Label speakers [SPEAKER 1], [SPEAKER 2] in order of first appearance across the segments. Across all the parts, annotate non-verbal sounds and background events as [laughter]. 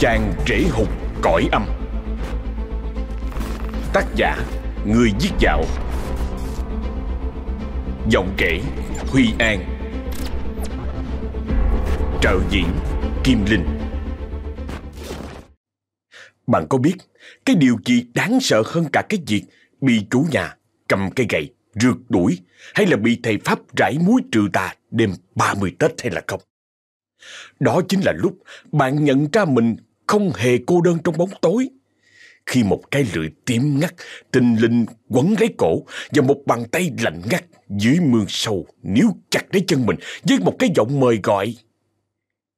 [SPEAKER 1] Chàng rễ hụt cõi âm. Tác giả, Người giết dạo. Giọng kể, Huy An. Trợ diễn, Kim Linh. Bạn có biết, Cái điều gì đáng sợ hơn cả cái việc Bị chủ nhà cầm cây gậy, Rượt đuổi, Hay là bị thầy Pháp rải muối trừ tà Đêm 30 Tết hay là không? Đó chính là lúc bạn nhận ra mình không hề cô đơn trong bóng tối. Khi một cái lưỡi tím ngắt, tinh linh quấn lấy cổ và một bàn tay lạnh ngắt dưới mương sâu níu chặt lấy chân mình với một cái giọng mời gọi.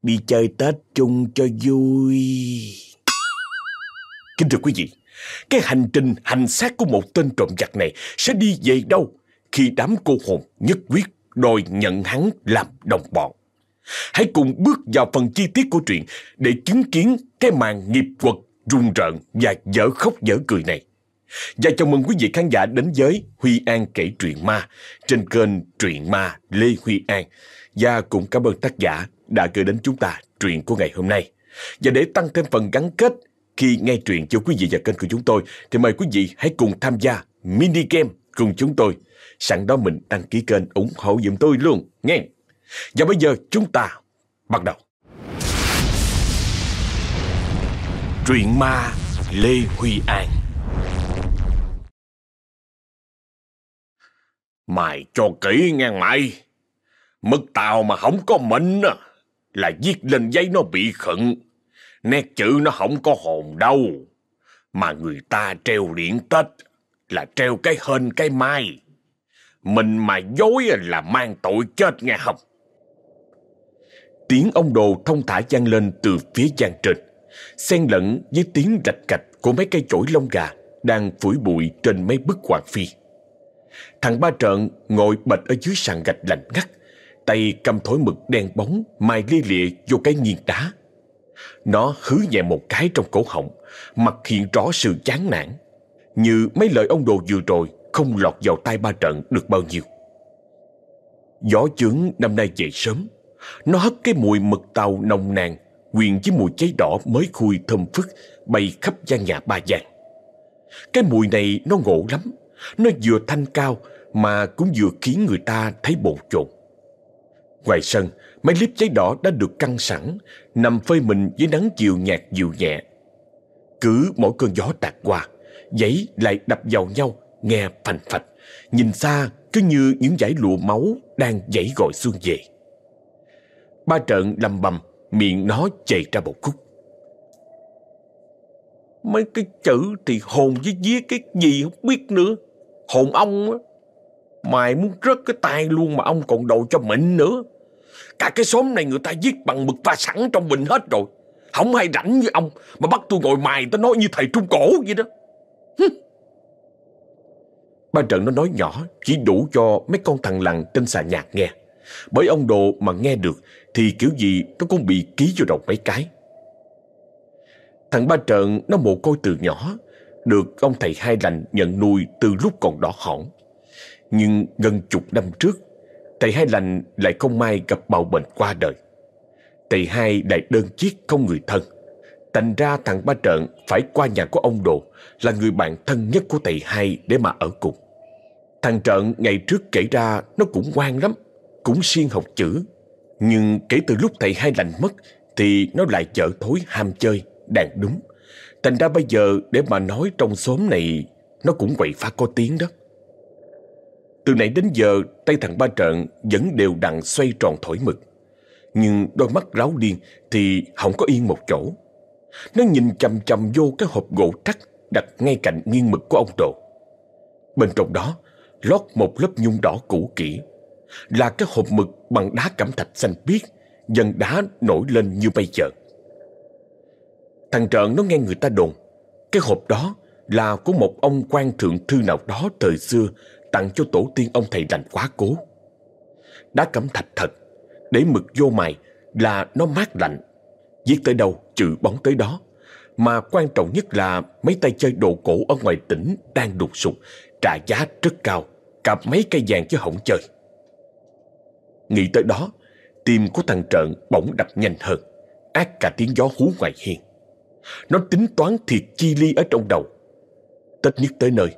[SPEAKER 1] Đi chơi Tết chung cho vui. Kính thưa quý vị, cái hành trình hành xác của một tên trộm giặc này sẽ đi về đâu khi đám cô hồn nhất quyết đòi nhận hắn làm đồng bọn. Hãy cùng bước vào phần chi tiết của truyện để chứng kiến cái màn nghiệp quật rùng rợn và dở khóc dở cười này. Và chào mừng quý vị khán giả đến với Huy An kể truyện ma trên kênh Truyện Ma Lê Huy An. Và cũng cảm ơn tác giả đã gửi đến chúng ta truyện của ngày hôm nay. Và để tăng thêm phần gắn kết khi nghe truyện cho quý vị và kênh của chúng tôi, thì mời quý vị hãy cùng tham gia mini game cùng chúng tôi. Sẵn đó mình đăng ký kênh ủng hộ giùm tôi luôn, nghe. Và bây giờ chúng ta bắt đầu. Truyện ma Lê Huy An Mày cho kỹ nghe mày. Mực tàu mà không có mệnh á, là viết lên giấy nó bị khẩn. Nét chữ nó không có hồn đâu. Mà người ta treo điện Tết là treo cái hên cái mai. Mình mà dối là mang tội chết nghe không? Tiếng ông đồ thông thả vang lên từ phía gian trên, xen lẫn với tiếng rạch cạch của mấy cây chổi lông gà đang phủi bụi trên mấy bức hoàng phi. Thằng ba trợn ngồi bệt ở dưới sàn gạch lạnh ngắt, tay cầm thổi mực đen bóng mài lia lịa vô cái nghiền đá. Nó hứ nhẹ một cái trong cổ họng, mặt hiện rõ sự chán nản, như mấy lời ông đồ vừa rồi không lọt vào tai ba trận được bao nhiêu. Gió chướng năm nay về sớm, nó hất cái mùi mực tàu nồng nàn quyện với mùi cháy đỏ mới khui thơm phức bay khắp gian nhà ba gian. Cái mùi này nó ngộ lắm, nó vừa thanh cao mà cũng vừa khiến người ta thấy bồn chồn. Ngoài sân, mấy líp cháy đỏ đã được căng sẵn, nằm phơi mình dưới nắng chiều nhạt dịu nhẹ. Cứ mỗi cơn gió tạt qua, giấy lại đập vào nhau, nghe phành phạch, nhìn xa cứ như những dải lụa máu đang dãy gọi xuân về. Ba trợn lầm bầm, miệng nó chảy ra một khúc. Mấy cái chữ thì hồn với vía cái gì không biết nữa. Hồn ông á, mày muốn rớt cái tay luôn mà ông còn đồ cho mịn nữa. Cả cái xóm này người ta viết bằng mực pha sẵn trong bình hết rồi. Không hay rảnh với ông mà bắt tôi ngồi mài tôi nói như thầy Trung Cổ vậy đó. Ba trận nó nói nhỏ chỉ đủ cho mấy con thằng lằn trên xà nhạc nghe. Bởi ông Đồ mà nghe được thì kiểu gì nó cũng bị ký vô đầu mấy cái. Thằng ba trợn nó mồ côi từ nhỏ, được ông thầy hai lành nhận nuôi từ lúc còn đỏ hỏn. Nhưng gần chục năm trước, thầy hai lành lại không may gặp bạo bệnh qua đời. Thầy hai lại đơn chiếc không người thân. Thành ra thằng ba trợn phải qua nhà của ông Đồ là người bạn thân nhất của thầy hai để mà ở cùng. Thằng trợn ngày trước kể ra nó cũng ngoan lắm, cũng siêng học chữ. Nhưng kể từ lúc thầy hai lành mất thì nó lại chở thối ham chơi, đàn đúng. Thành ra bây giờ để mà nói trong xóm này nó cũng quậy phá có tiếng đó. Từ nãy đến giờ tay thằng ba trợn vẫn đều đặn xoay tròn thổi mực. Nhưng đôi mắt ráo điên thì không có yên một chỗ. Nó nhìn chầm chầm vô cái hộp gỗ trắc đặt ngay cạnh nghiêng mực của ông Đồ. Bên trong đó lót một lớp nhung đỏ cũ kỹ là cái hộp mực bằng đá cẩm thạch xanh biếc, dần đá nổi lên như bay chợt. Thằng trợn nó nghe người ta đồn, cái hộp đó là của một ông quan thượng thư nào đó thời xưa tặng cho tổ tiên ông thầy lành quá cố. Đá cẩm thạch thật, để mực vô mài là nó mát lạnh, viết tới đâu chữ bóng tới đó. Mà quan trọng nhất là mấy tay chơi đồ cổ ở ngoài tỉnh đang đục sụp, trả giá rất cao, cặp mấy cây vàng chứ hỏng chơi. Nghĩ tới đó, tim của thằng trợn bỗng đập nhanh hơn, ác cả tiếng gió hú ngoài hiên. Nó tính toán thiệt chi ly ở trong đầu. Tết nhất tới nơi,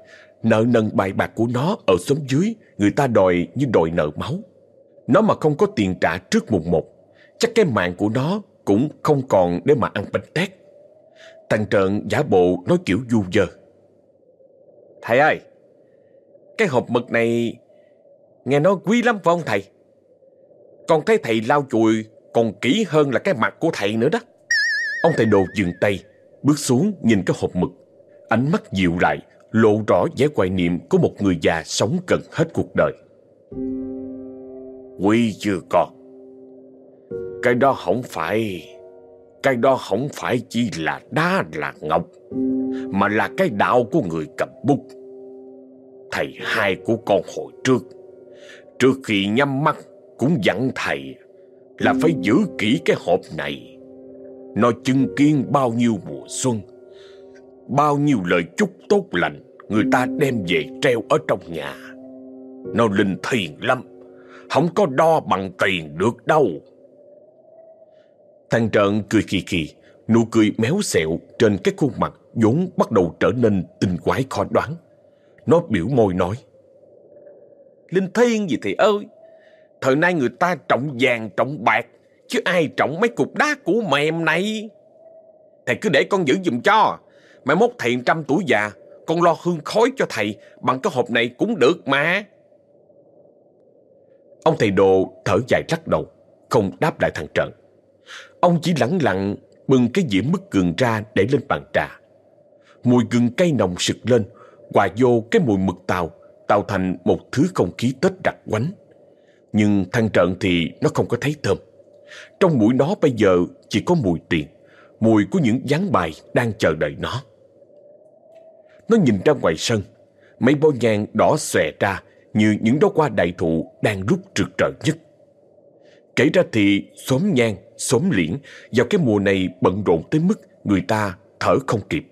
[SPEAKER 1] nợ nần bài bạc của nó ở xóm dưới, người ta đòi như đòi nợ máu. Nó mà không có tiền trả trước mùng một, chắc cái mạng của nó cũng không còn để mà ăn bánh tét. Thằng Trợn giả bộ nói kiểu du dơ. Thầy ơi, cái hộp mực này nghe nói quý lắm phải không thầy? Con thấy thầy lau chùi còn kỹ hơn là cái mặt của thầy nữa đó. Ông thầy đồ dừng tay, bước xuống nhìn cái hộp mực. Ánh mắt dịu lại, lộ rõ vẻ hoài niệm của một người già sống gần hết cuộc đời. Quý chưa con. Cái đó không phải... Cái đó không phải chỉ là đá là ngọc, mà là cái đạo của người cầm bút. Thầy hai của con hồi trước, trước khi nhắm mắt cũng dặn thầy là phải giữ kỹ cái hộp này. Nó chứng kiến bao nhiêu mùa xuân, bao nhiêu lời chúc tốt lành người ta đem về treo ở trong nhà. Nó linh thiền lắm, không có đo bằng tiền được đâu. Thằng Trợn cười kỳ kỳ, nụ cười méo xẹo trên cái khuôn mặt vốn bắt đầu trở nên tinh quái khó đoán. Nó biểu môi nói. Linh Thiên gì thì ơi, thời nay người ta trọng vàng trọng bạc, chứ ai trọng mấy cục đá của mềm này. Thầy cứ để con giữ giùm cho, mai mốt thầy trăm tuổi già, con lo hương khói cho thầy bằng cái hộp này cũng được mà. Ông thầy đồ thở dài lắc đầu, không đáp lại thằng Trận. Ông chỉ lẳng lặng bưng cái dĩa mứt gừng ra để lên bàn trà. Mùi gừng cay nồng sực lên, hòa vô cái mùi mực tàu, tạo thành một thứ không khí Tết đặc quánh. Nhưng thằng Trận thì nó không có thấy thơm. Trong mũi nó bây giờ chỉ có mùi tiền, mùi của những gián bài đang chờ đợi nó. Nó nhìn ra ngoài sân, mấy bó nhang đỏ xòe ra như những đóa hoa đại thụ đang rút rực rỡ nhất. Kể ra thì xóm nhang, xóm liễn vào cái mùa này bận rộn tới mức người ta thở không kịp.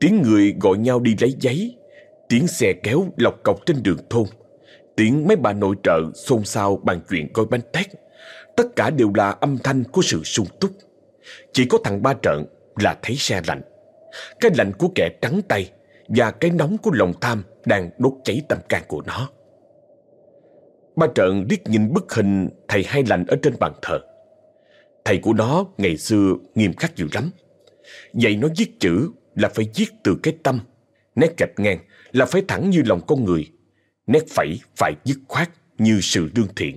[SPEAKER 1] Tiếng người gọi nhau đi lấy giấy, tiếng xe kéo lọc cọc trên đường thôn, tiếng mấy bà nội trợ xôn xao bàn chuyện coi bánh tét. Tất cả đều là âm thanh của sự sung túc. Chỉ có thằng ba trợn là thấy xe lạnh. Cái lạnh của kẻ trắng tay và cái nóng của lòng tham đang đốt cháy tâm can của nó. Ba trợn liếc nhìn bức hình thầy hai lành ở trên bàn thờ. Thầy của nó ngày xưa nghiêm khắc dữ lắm. Vậy nó viết chữ là phải viết từ cái tâm. Nét gạch ngang là phải thẳng như lòng con người. Nét phẩy phải dứt khoát như sự lương thiện.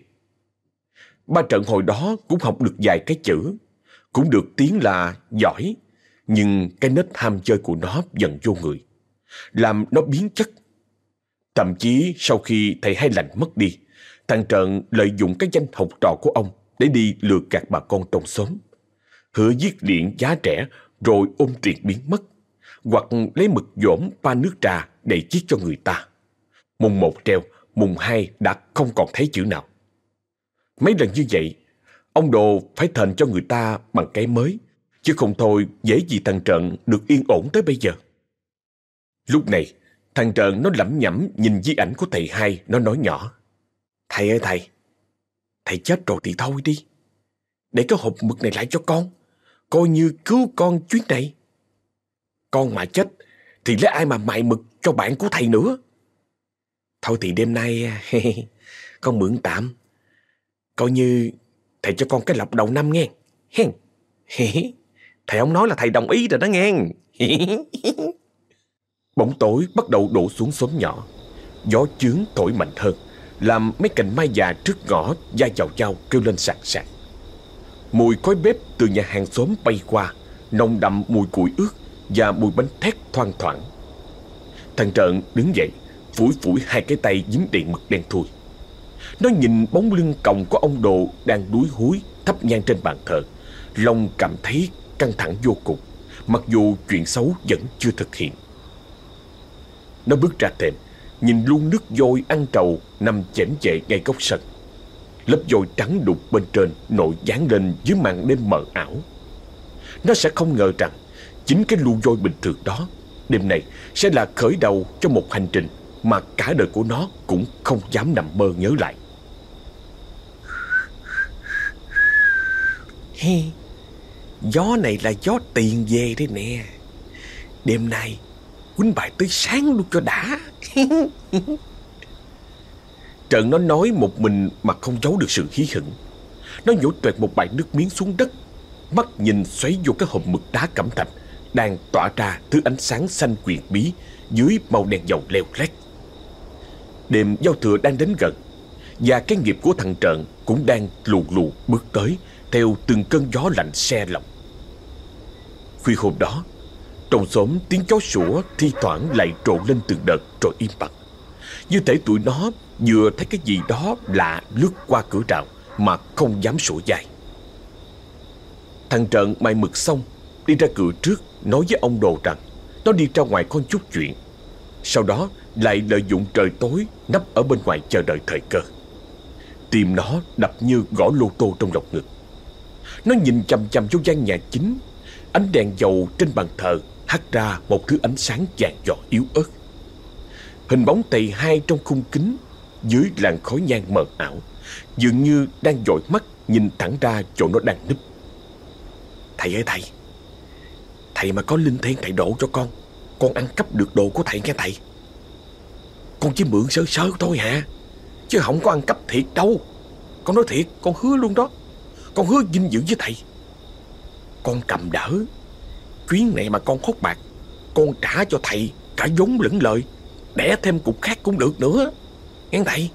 [SPEAKER 1] Ba trận hồi đó cũng học được vài cái chữ. Cũng được tiếng là giỏi. Nhưng cái nết ham chơi của nó dần vô người. Làm nó biến chất. Thậm chí sau khi thầy hai lành mất đi, thằng trận lợi dụng cái danh học trò của ông để đi lừa gạt bà con trong xóm. Hứa giết điện giá trẻ rồi ôm tiền biến mất. Hoặc lấy mực dỗm pha nước trà để chiết cho người ta. Mùng một treo, mùng hai đã không còn thấy chữ nào. Mấy lần như vậy, ông Đồ phải thền cho người ta bằng cái mới, chứ không thôi dễ gì thằng Trận được yên ổn tới bây giờ. Lúc này, thằng Trận nó lẩm nhẩm nhìn di ảnh của thầy hai, nó nói nhỏ. Thầy ơi thầy, thầy chết rồi thì thôi đi. Để cái hộp mực này lại cho con, coi như cứu con chuyến này. Con mà chết thì lấy ai mà mại mực cho bạn của thầy nữa. Thôi thì đêm nay [laughs] con mượn tạm. Coi như thầy cho con cái lọc đầu năm nghe. Hen. [laughs] Thầy không nói là thầy đồng ý rồi đó nghe. [laughs] Bóng tối bắt đầu đổ xuống xóm nhỏ. Gió chướng thổi mạnh hơn làm mấy cành mai già trước ngõ da vào dao kêu lên sạc sạc. Mùi khói bếp từ nhà hàng xóm bay qua, nồng đậm mùi củi ướt và mùi bánh thét thoang thoảng. Thằng Trợn đứng dậy, phủi phủi hai cái tay dính đầy mực đen thui. Nó nhìn bóng lưng còng của ông Đồ đang đuối húi thắp nhang trên bàn thờ. Lòng cảm thấy căng thẳng vô cùng, mặc dù chuyện xấu vẫn chưa thực hiện. Nó bước ra thềm, nhìn luôn nước dôi ăn trầu nằm chém chệ ngay góc sân. Lớp dôi trắng đục bên trên nổi dán lên dưới màn đêm mờ ảo. Nó sẽ không ngờ rằng chính cái lu dôi bình thường đó đêm này sẽ là khởi đầu cho một hành trình mà cả đời của nó cũng không dám nằm mơ nhớ lại.
[SPEAKER 2] Hi, Gió này là gió tiền về đây nè. Đêm nay Quýnh bài tới sáng luôn cho đã. [laughs]
[SPEAKER 1] Trận nó nói một mình mà không giấu được sự hí hửng. Nó nhổ tuệt một bài nước miếng xuống đất Mắt nhìn xoáy vô cái hộp mực đá cẩm thạch Đang tỏa ra thứ ánh sáng xanh quyền bí Dưới màu đèn dầu leo lét Đêm giao thừa đang đến gần, Và cái nghiệp của thằng Trợn Cũng đang lù lù bước tới, Theo từng cơn gió lạnh xe lòng Khuya hôm đó, Trong xóm tiếng chó sủa Thi thoảng lại trộn lên từng đợt Rồi im bặt. Như thể tụi nó vừa thấy cái gì đó lạ lướt qua cửa rào Mà không dám sủa dài. Thằng Trợn mày mực xong, Đi ra cửa trước, Nói với ông Đồ rằng, Nó đi ra ngoài con chút chuyện. Sau đó lại lợi dụng trời tối Nấp ở bên ngoài chờ đợi thời cơ. Tim nó đập như gõ lô tô trong lòng ngực. Nó nhìn chầm chầm vô gian nhà chính. Ánh đèn dầu trên bàn thờ hắt ra một thứ ánh sáng vàng giọt yếu ớt. Hình bóng tầy hai trong khung kính Dưới làn khói nhang mờ ảo Dường như đang dội mắt nhìn thẳng ra chỗ nó đang núp.
[SPEAKER 2] Thầy ơi thầy Thầy mà có linh thiên thầy độ cho con. Con ăn cắp được đồ của thầy nghe thầy. Con chỉ mượn sơ sơ thôi hả? Chứ không có ăn cắp thiệt đâu. Con nói thiệt, con hứa luôn đó. Con hứa dinh dưỡng với thầy. Con cầm đỡ. Chuyến này mà con hốt bạc, Con trả cho thầy cả vốn lẫn lời. Đẻ thêm cục khác cũng được nữa. Nghe thầy.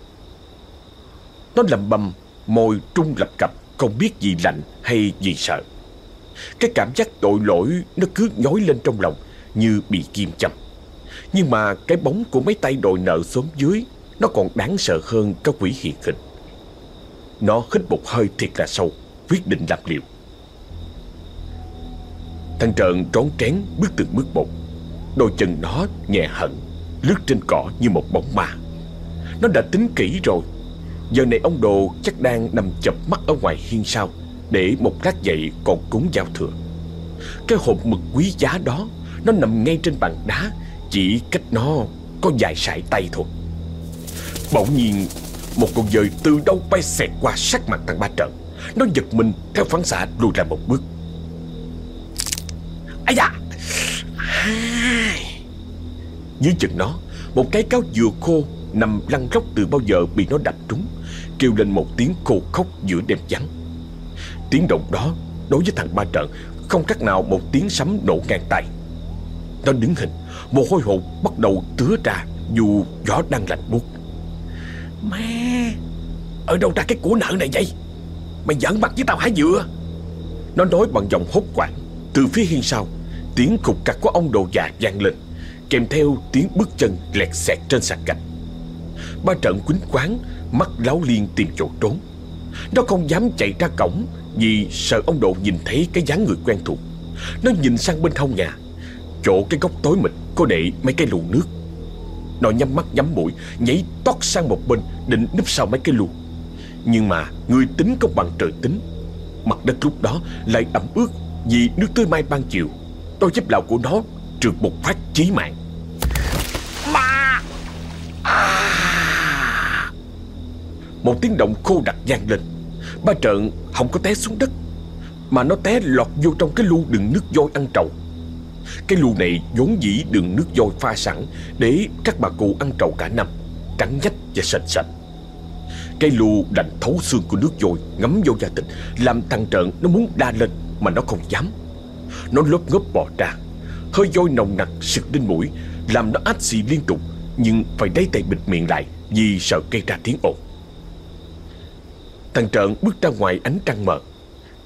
[SPEAKER 1] Nó lầm bầm, Môi trung lập cập, Không biết gì lạnh hay gì sợ. Cái cảm giác tội lỗi Nó cứ nhói lên trong lòng. Như bị kim châm Nhưng mà cái bóng của mấy tay đòi nợ xóm dưới, Nó còn đáng sợ hơn các quỷ hiện hình Nó hít một hơi thiệt là sâu, Quyết định làm liều. Thằng trợn trón trén bước từng bước một. Đôi chân nó nhẹ hận Lướt trên cỏ như một bóng ma. Nó đã tính kỹ rồi. Giờ này ông Đồ chắc đang nằm chập mắt ở ngoài hiên sau, Để một lát dậy còn cúng giao thừa. Cái hộp mực quý giá đó nó nằm ngay trên bàn đá, Chỉ cách nó có vài sải tay thôi. Bỗng nhiên, Một con dơi từ đâu bay xẹt qua sát mặt thằng ba trận Nó giật mình theo phản xạ lùi lại một bước.
[SPEAKER 2] Ây da!
[SPEAKER 1] Dưới chân nó, Một cái cáo dừa khô Nằm lăn róc từ bao giờ bị nó đập trúng, Kêu lên một tiếng khô khóc giữa đêm vắng. Tiếng động đó Đối với thằng ba trận Không khác nào một tiếng sấm nổ ngang tay nó đứng hình Mồ hôi hột bắt đầu tứa ra Dù gió đang lạnh buốt.
[SPEAKER 2] Mẹ! Ở đâu ra cái của nợ này vậy? Mày giỡn mặt với tao hả dựa?
[SPEAKER 1] Nó nói bằng giọng hốt quảng. Từ phía hiên sau Tiếng khục cặt của ông đồ già vang lên Kèm theo tiếng bước chân lẹt xẹt trên sàn gạch. Ba trận quýnh quán Mắt láo liên tìm chỗ trốn. Nó không dám chạy ra cổng Vì sợ ông đồ nhìn thấy cái dáng người quen thuộc. Nó nhìn sang bên hông nhà Chỗ cái góc tối mịt Có để mấy cái lù nước. Nó nhắm mắt nhắm mũi Nhảy tót sang một bên Định núp sau mấy cái lù Nhưng mà người tính không bằng trời tính. Mặt đất lúc đó lại ẩm ướt Vì nước tươi mai ban chiều. Đôi dép lào của nó trượt một phát chí mạng.
[SPEAKER 2] Ma
[SPEAKER 1] à. Một tiếng động khô đặc vang lên. Ba trợn không có té xuống đất Mà nó té lọt vô trong cái lu đựng nước voi ăn trầu cái lu này vốn dĩ đựng nước voi pha sẵn Để các bà cụ ăn trầu cả năm Trắng nhách và sạch sạch. Cái lu đành thấu xương của nước voi, Ngấm vô da thịt, Làm thằng trợn nó muốn đa lên Mà nó không dám. Nó lốp ngớp bò ra, Hơi voi nồng nặc, sực lên mũi, Làm nó ách xì liên tục, Nhưng phải đáy tay bịt miệng lại Vì sợ gây ra tiếng ồn. Thằng trợn bước ra ngoài ánh trăng mờ.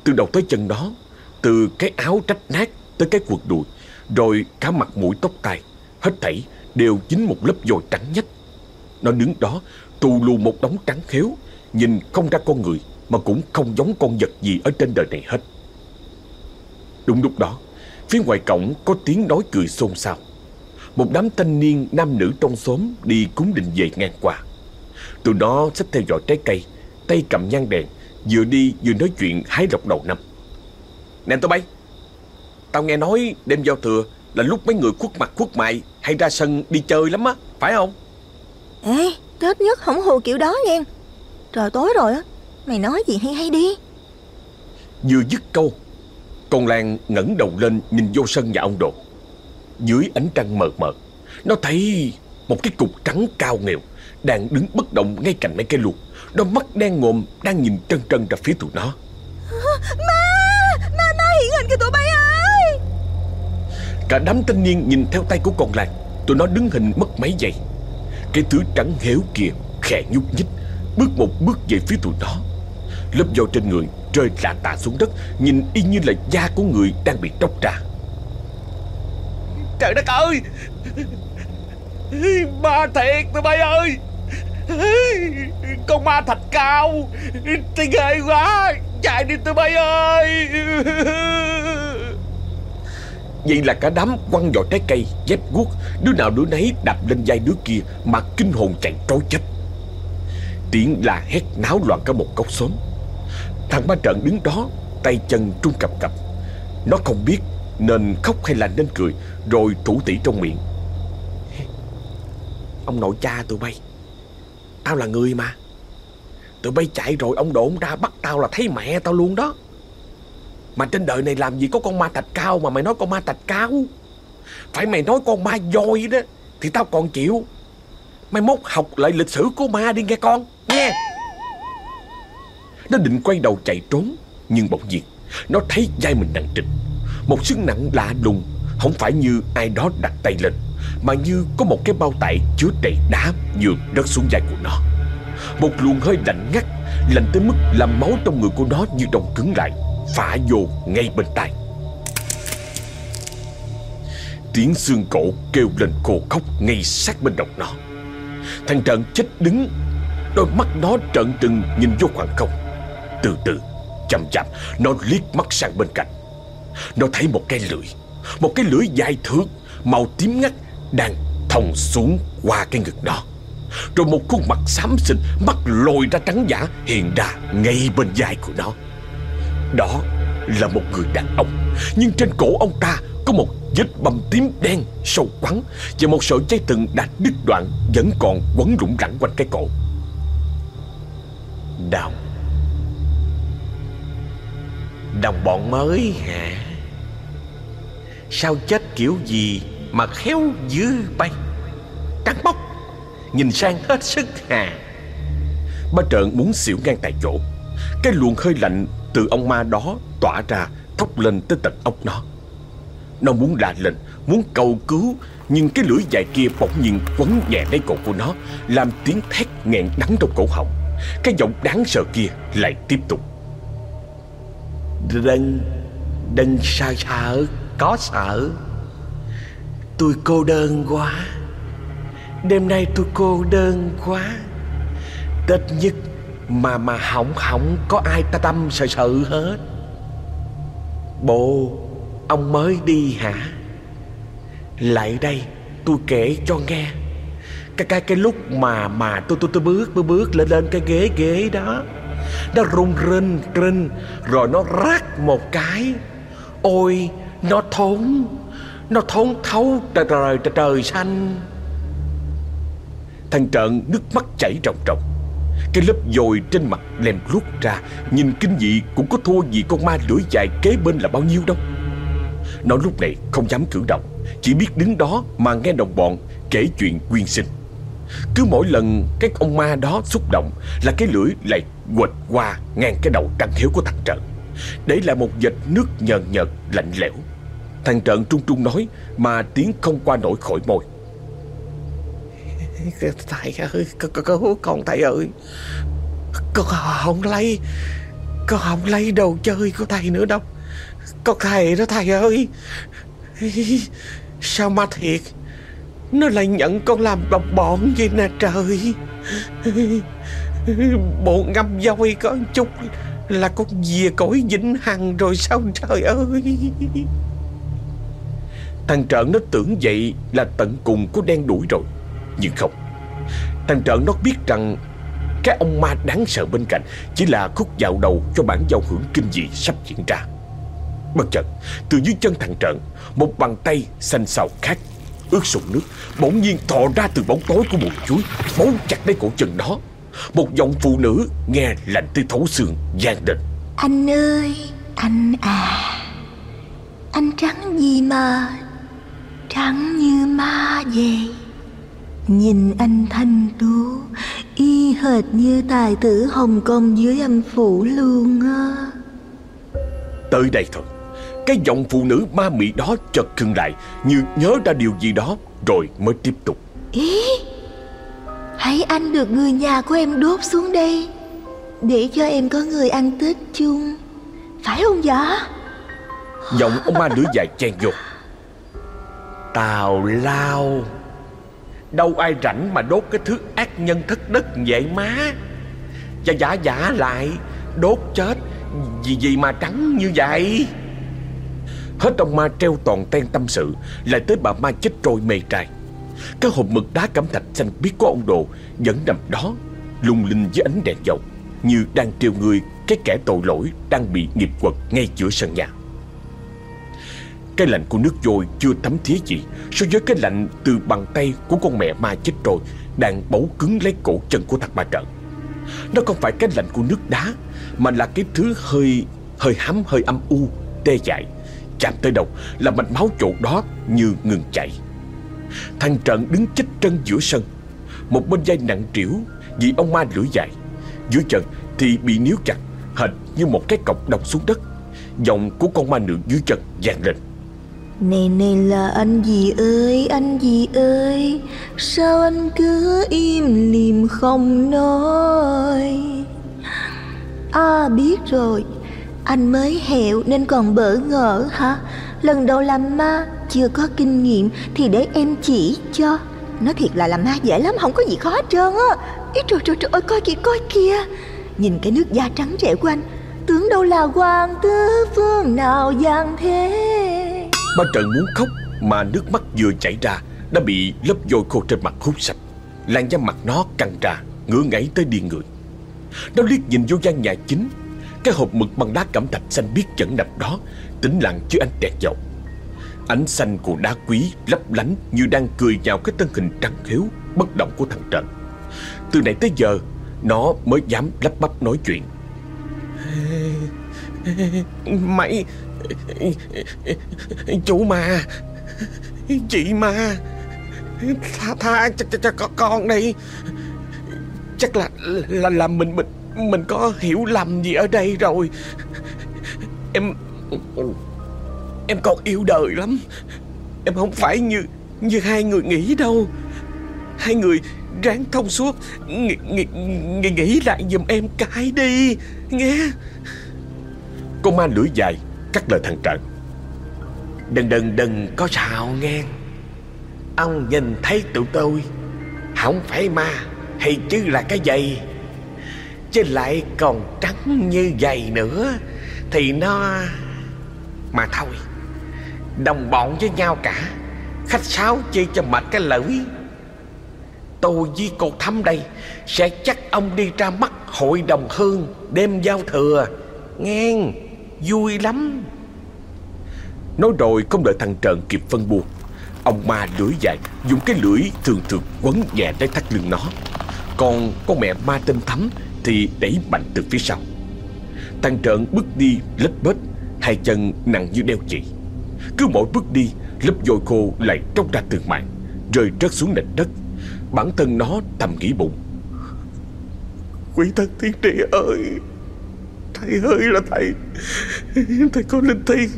[SPEAKER 1] Từ đầu tới chân nó, Từ cái áo rách nát tới cái quần đùi rồi cả mặt mũi tóc tai, Hết thảy đều dính một lớp dồi trắng nhách. Nó đứng đó, Tù lù một đống trắng khéo, Nhìn không ra con người Mà cũng không giống con vật gì ở trên đời này hết. Đúng lúc đó, Phía ngoài cổng có tiếng nói cười xôn xao. Một đám thanh niên nam nữ trong xóm Đi cúng đình về ngang qua. Tụi nó xách theo dõi trái cây, Tay cầm nhang đèn, Vừa đi vừa nói chuyện hái lộc đầu năm. Nè, tụi bay Tao nghe nói đêm giao thừa Là lúc mấy người khuất mặt khuất mày Hay ra sân đi chơi lắm á Phải không?
[SPEAKER 3] Ê Tết nhất không hù kiểu đó nghe Trời tối rồi á Mày nói gì hay hay đi.
[SPEAKER 1] Vừa dứt câu Con Lan ngẩng đầu lên nhìn vô sân nhà ông Đồ. Dưới ánh trăng mờ mờ Nó thấy một cái cục trắng cao nghèo Đang đứng bất động ngay cạnh mấy cây luộc. Đôi mắt đen ngồm đang nhìn trân trân ra phía tụi nó
[SPEAKER 3] Ma Ma Ma hiện hình kìa tụi bay ơi
[SPEAKER 1] Cả đám thanh niên nhìn theo tay của con Lan Tụi nó đứng hình mất mấy giây. Cái thứ trắng héo kia khẽ nhúc nhích, Bước một bước về phía tụi nó. Lớp dầu trên người rơi lạ tả xuống đất, Nhìn y như là da của người đang bị tróc ra.
[SPEAKER 2] Trời đất ơi! Ma thiệt tụi bay ơi! Con ma thạch cao Thì ghê quá, Chạy đi tụi bay ơi!
[SPEAKER 1] Vậy là cả đám quăng vào trái cây, Dép guốc, Đứa nào đứa nấy đạp lên vai đứa kia Mà kinh hồn chạy trối chết Tiếng là hét náo loạn cả một cốc xóm. Thằng ba trận đứng đó, Tay chân trung cập cập Nó không biết nên khóc hay là nên cười, Rồi thủ tỉ trong miệng.
[SPEAKER 2] Ông nội cha tụi bay, Tao là người mà. Tụi bay chạy rồi ông đổ ra bắt tao là thấy mẹ tao luôn đó. Mà trên đời này làm gì có con ma thạch cao Mà mày nói con ma thạch cao Phải mày nói con ma voi đó, Thì tao còn chịu. Mày mốt học lại lịch sử của ma đi nghe con, Nghe.
[SPEAKER 1] Nó định quay đầu chạy trốn, Nhưng bỗng nhiên, Nó thấy vai mình nặng trịch. Một sức nặng lạ lùng, Không phải như ai đó đặt tay lên, Mà như có một cái bao tải chứa đầy đá Dường đất xuống vai của nó. Một luồng hơi lạnh ngắt, Lạnh tới mức làm máu trong người của nó như đông cứng lại. Phả vô ngay bên tai. Tiếng xương cổ kêu lên cô khóc ngay sát bên đầu nó. Thằng trần chết đứng, Đôi mắt nó trợn trừng nhìn vô khoảng không. Từ từ, Chậm chậm Nó liếc mắt sang bên cạnh. Nó thấy một cái lưỡi, Một cái lưỡi dài thước, Màu tím ngắt, Đang thòng xuống qua cái ngực nó. Rồi một khuôn mặt xám xịt Mắt lồi ra trắng giả, Hiện ra ngay bên vai của nó. Đó là một người đàn ông. Nhưng trên cổ ông ta Có một vết bầm tím đen sâu quắn Và một sợi dây thừng đã đứt đoạn Vẫn còn quấn rủng rẳng quanh cái cổ.
[SPEAKER 2] Đồng Đồng bọn mới hả? Sao chết kiểu gì Mà khéo dữ bay? Trắng bóc Nhìn sang hết sức hà.
[SPEAKER 1] Ba trợn muốn xỉu ngang tại chỗ. Cái luồng hơi lạnh từ ông ma đó Tỏa ra, thốc lên tới tận ốc nó. Nó muốn la lên, Muốn cầu cứu, Nhưng cái lưỡi dài kia bỗng nhiên quấn nhẹ lấy cổ của nó, Làm tiếng thét nghẹn đắng trong cổ họng. Cái giọng đáng sợ kia lại tiếp tục.
[SPEAKER 2] Đừng Đừng sợ sợ Có sợ. Tôi cô đơn quá. Đêm nay tôi cô đơn quá. Tết nhất mà mà hỏng hỏng Có ai ta tâm sợ sợ hết? Bộ Ông mới đi hả? Lại đây Tôi kể cho nghe. Cái cái cái lúc mà mà tôi tôi tôi bước bước bước lên lên cái ghế ghế đó nó rung rinh rinh rồi nó rắc một cái. Ôi nó thốn nó thốn thấu trời trời trời, trời xanh.
[SPEAKER 1] Thằng trợn nước mắt chảy ròng ròng cái lớp dồi trên mặt lem luốt ra, Nhìn kinh dị cũng có thua gì con ma lưỡi dài kế bên là bao nhiêu đâu. Nó lúc này không dám cử động, Chỉ biết đứng đó mà nghe đồng bọn kể chuyện quyên sinh. Cứ mỗi lần cái ông ma đó xúc động Là cái lưỡi lại quệt qua ngang cái đầu trăng hiếu của thằng Trợn Để lại một vệt nước nhờn nhợt, lạnh lẽo. Thằng Trợn trung trung nói Mà tiếng không qua nổi khỏi môi.
[SPEAKER 2] Thầy ơi con, con thầy ơi? Con không lấy Con không lấy đồ chơi của thầy nữa đâu. Con thầy đó thầy ơi. Sao mà thiệt? Nó lại nhận con làm đồng bọn vậy nè trời. Bộ ngâm voi có chút Là con dìa cõi vĩnh hằng rồi sao trời ơi?
[SPEAKER 1] Thằng trợn nó tưởng vậy là tận cùng của đen đuổi rồi. Nhưng không, Thằng trợn nó biết rằng Cái ông ma đáng sợ bên cạnh Chỉ là khúc dạo đầu cho bản giao hưởng kinh dị sắp diễn ra. Bất chợt, Từ dưới chân thằng trợn Một bàn tay xanh xào khác, ướt sũng nước, Bỗng nhiên thò ra từ bóng tối của bụi chuối, Bấu chặt lấy cổ chân đó Một giọng phụ nữ nghe lạnh tới thấu xương, gian định
[SPEAKER 3] Anh ơi, Anh à Anh trắng gì mà Trắng như ma vậy? Nhìn anh thanh tú Y hệt như tài tử Hồng Kông dưới âm phủ luôn á
[SPEAKER 1] Tới đây thôi. Cái giọng phụ nữ ma mị đó chợt khựng lại Như nhớ ra điều gì đó Rồi mới tiếp tục.
[SPEAKER 3] Ý Hãy anh được người nhà của em đốt xuống đây Để cho em có người ăn Tết chung. Phải không dạ
[SPEAKER 1] Giọng ông ma lưỡi dài chen vô. Tào lao Đâu ai rảnh mà đốt cái thứ ác nhân thất đức vậy má? Và giả giả lại, Đốt chết, vì gì mà trắng như vậy? Hết ông ma treo toàn ten tâm sự, Lại tới bà ma chết trôi mê trai. Cái hộp mực đá cẩm thạch xanh biết có ông đồ, Vẫn nằm đó, Lung linh với ánh đèn dầu, Như đang treo người Cái kẻ tội lỗi đang bị nghiệp quật ngay giữa sân nhà cái lạnh của nước dôi chưa thấm thía gì. So với cái lạnh từ bàn tay của con mẹ ma chết rồi, Đang bấu cứng lấy cổ chân của thằng ma trận Nó không phải cái lạnh của nước đá, Mà là cái thứ hơi hơi hám, hơi âm u, Tê dại. Chạm tới đầu là mạch máu chỗ đó như ngừng chảy. Thằng trận đứng chết chân giữa sân. Một bên vai nặng trĩu Vì ông ma lưỡi dài. Dưới chân thì bị níu chặt, Hệt như một cái cọc độc xuống đất. Giọng của con ma nữ dưới chân vang lên
[SPEAKER 3] này này là anh gì ơi, anh gì ơi? Sao anh cứ im lìm không nói? À biết rồi. Anh mới hẹo nên còn bỡ ngỡ hả? Lần đầu làm ma Chưa có kinh nghiệm Thì để em chỉ cho. Nói thiệt là làm ma dễ lắm Không có gì khó hết trơn á. Ý trời trời trời ơi coi kìa coi kìa. Nhìn cái nước da trắng trẻo của anh Tưởng đâu là hoàng tứ phương nào giang thế?
[SPEAKER 1] Ba Trần muốn khóc mà nước mắt vừa chảy ra đã bị lớp vôi khô trên mặt hút sạch. Làn da mặt nó căng ra, ngửa ngáy tới điên người. Nó liếc nhìn vô gian nhà chính, cái hộp mực bằng đá cẩm thạch xanh biếc chẩn nằm đó, tĩnh lặng chứ anh đèn dầu. Ánh xanh của đá quý lấp lánh như đang cười vào cái thân hình trắng hiếu, bất động của thằng Trần. Từ nãy tới giờ, nó mới dám lắp bắp nói chuyện. Mày Chú ma. Chị ma. Tha tha cho, cho, cho con đi. Chắc là là là mình mình mình có hiểu lầm gì ở đây rồi. Em Em còn yêu đời lắm. Em không phải như như hai người nghĩ đâu. Hai người ráng thông suốt Nghĩ, nghĩ, nghĩ, nghĩ lại giùm em cái đi Nghe. Con ma lưỡi dài cắt lời thằng Trận. Đừng đừng đừng có xạo nghe. Ông nhìn thấy tụi tôi, Không phải ma Hay chứ là cái gì? Chứ lại còn trắng như vậy nữa, Thì nó Mà thôi. Đồng bọn với nhau cả, Khách sáo chi cho mệt cái lưỡi. Tôi với cô Thắm đây Sẽ chắc ông đi ra mắt hội đồng hương Đêm giao thừa. Nghe. Vui lắm. Nói rồi không đợi thằng Trần kịp phân buồn Ông ma lưỡi dài, Dùng cái lưỡi thường thường quấn nhẹ lấy thắt lưng nó. Còn con mẹ ma tinh thấm Thì đẩy mạnh từ phía sau. Thằng trần bước đi lết bết Hai chân nặng như đeo chỉ Cứ mỗi bước đi, Lớp dồi khô lại tróc ra từng mạng Rơi rớt xuống nền đất. Bản thân nó thầm nghĩ bụng. Quỷ thần thiên địa ơi! Thầy ơi là thầy. Thầy có linh thiêng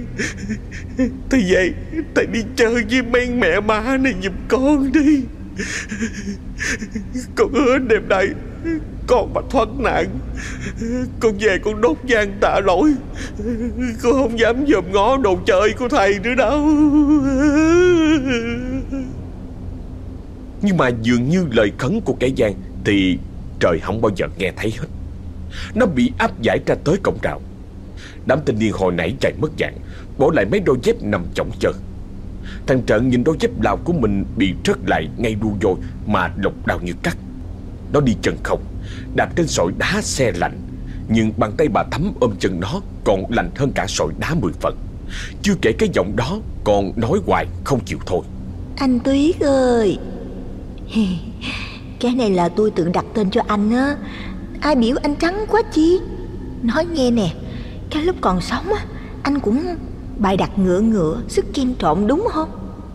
[SPEAKER 1] Thầy về Thầy đi chơi với mấy mẹ má này giùm con đi. Con hứa đêm nay Con mà thoát nạn, Con về con đốt gian tạ lỗi. Con không dám dòm ngó đồ chơi của thầy nữa đâu. Nhưng mà dường như lời khấn của kẻ gian Thì trời không bao giờ nghe thấy hết nó bị áp giải ra tới cổng rào. Đám thanh niên hồi nãy chạy mất dạng, Bỏ lại mấy đôi dép nằm chỏng chờ. Thằng Trận nhìn đôi dép lào của mình Bị rớt lại ngay đu dôi Mà lục đau như cắt. Nó đi chân không, Đạp trên sỏi đá xe lạnh, Nhưng bàn tay bà thấm ôm chân nó Còn lạnh hơn cả sỏi đá mười phần. Chưa kể cái giọng đó Còn nói hoài không chịu thôi.
[SPEAKER 3] Anh Tuyết ơi! [laughs] Cái này là tôi tự đặt tên cho anh á. Ai biểu anh trắng quá chi? Nói nghe nè, Cái lúc còn sống á, Anh cũng Bài đặt ngựa ngựa, Sức kim trộn đúng không?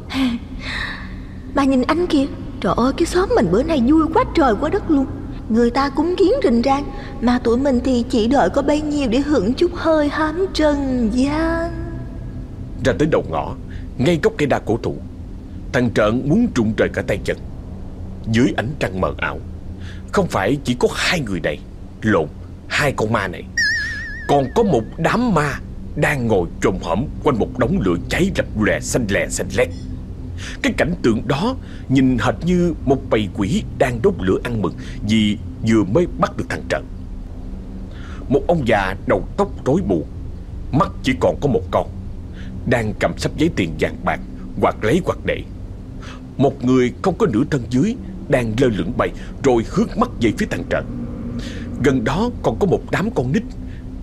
[SPEAKER 3] [laughs] Bà nhìn anh kìa, Trời ơi, cái xóm mình bữa nay vui quá trời quá đất luôn. Người ta cúng kiến rình rang, Mà tụi mình thì chỉ đợi có bấy nhiêu Để hưởng chút hơi hám trần gian
[SPEAKER 1] Ra tới đầu ngõ, Ngay gốc cây đa cổ thụ, Thằng trợn muốn trụng trời cả tay chân. Dưới ánh trăng mờ ảo không phải chỉ có hai người này, Lộn, hai con ma này. Còn có một đám ma Đang ngồi trồm hổm quanh một đống lửa cháy lập lè xanh lè xanh lét. Cái cảnh tượng đó Nhìn hệt như một bầy quỷ Đang đốt lửa ăn mừng Vì vừa mới bắt được thằng Trận Một ông già đầu tóc rối bù, Mắt chỉ còn có một con, Đang cầm sắp giấy tiền vàng bạc Hoặc lấy hoặc để. Một người không có nửa thân dưới đang lơ lửng bay Rồi hướng mắt về phía thằng Trận Gần đó còn có một đám con nít.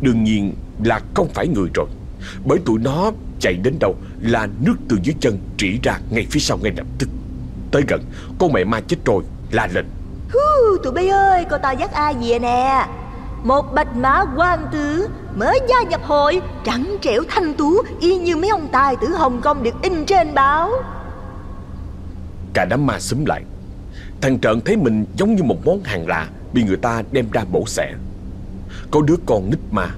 [SPEAKER 1] Đương nhiên là không phải người rồi. Bởi tụi nó chạy đến đâu Là nước từ dưới chân trĩ ra ngay phía sau ngay lập tức. Tới gần Con mẹ ma chết rồi la lên.
[SPEAKER 3] Hú, Tụi bay ơi Cô tao dắt ai về nè? Một bạch mã hoàng tử Mới gia nhập hội Trắng trẻo thanh tú Y như mấy ông tài tử Hồng Kông được in trên báo.
[SPEAKER 1] Cả đám ma xúm lại Thằng Trợn thấy mình giống như một món hàng lạ Bị người ta đem ra bổ xẻ. Có đứa con nít mà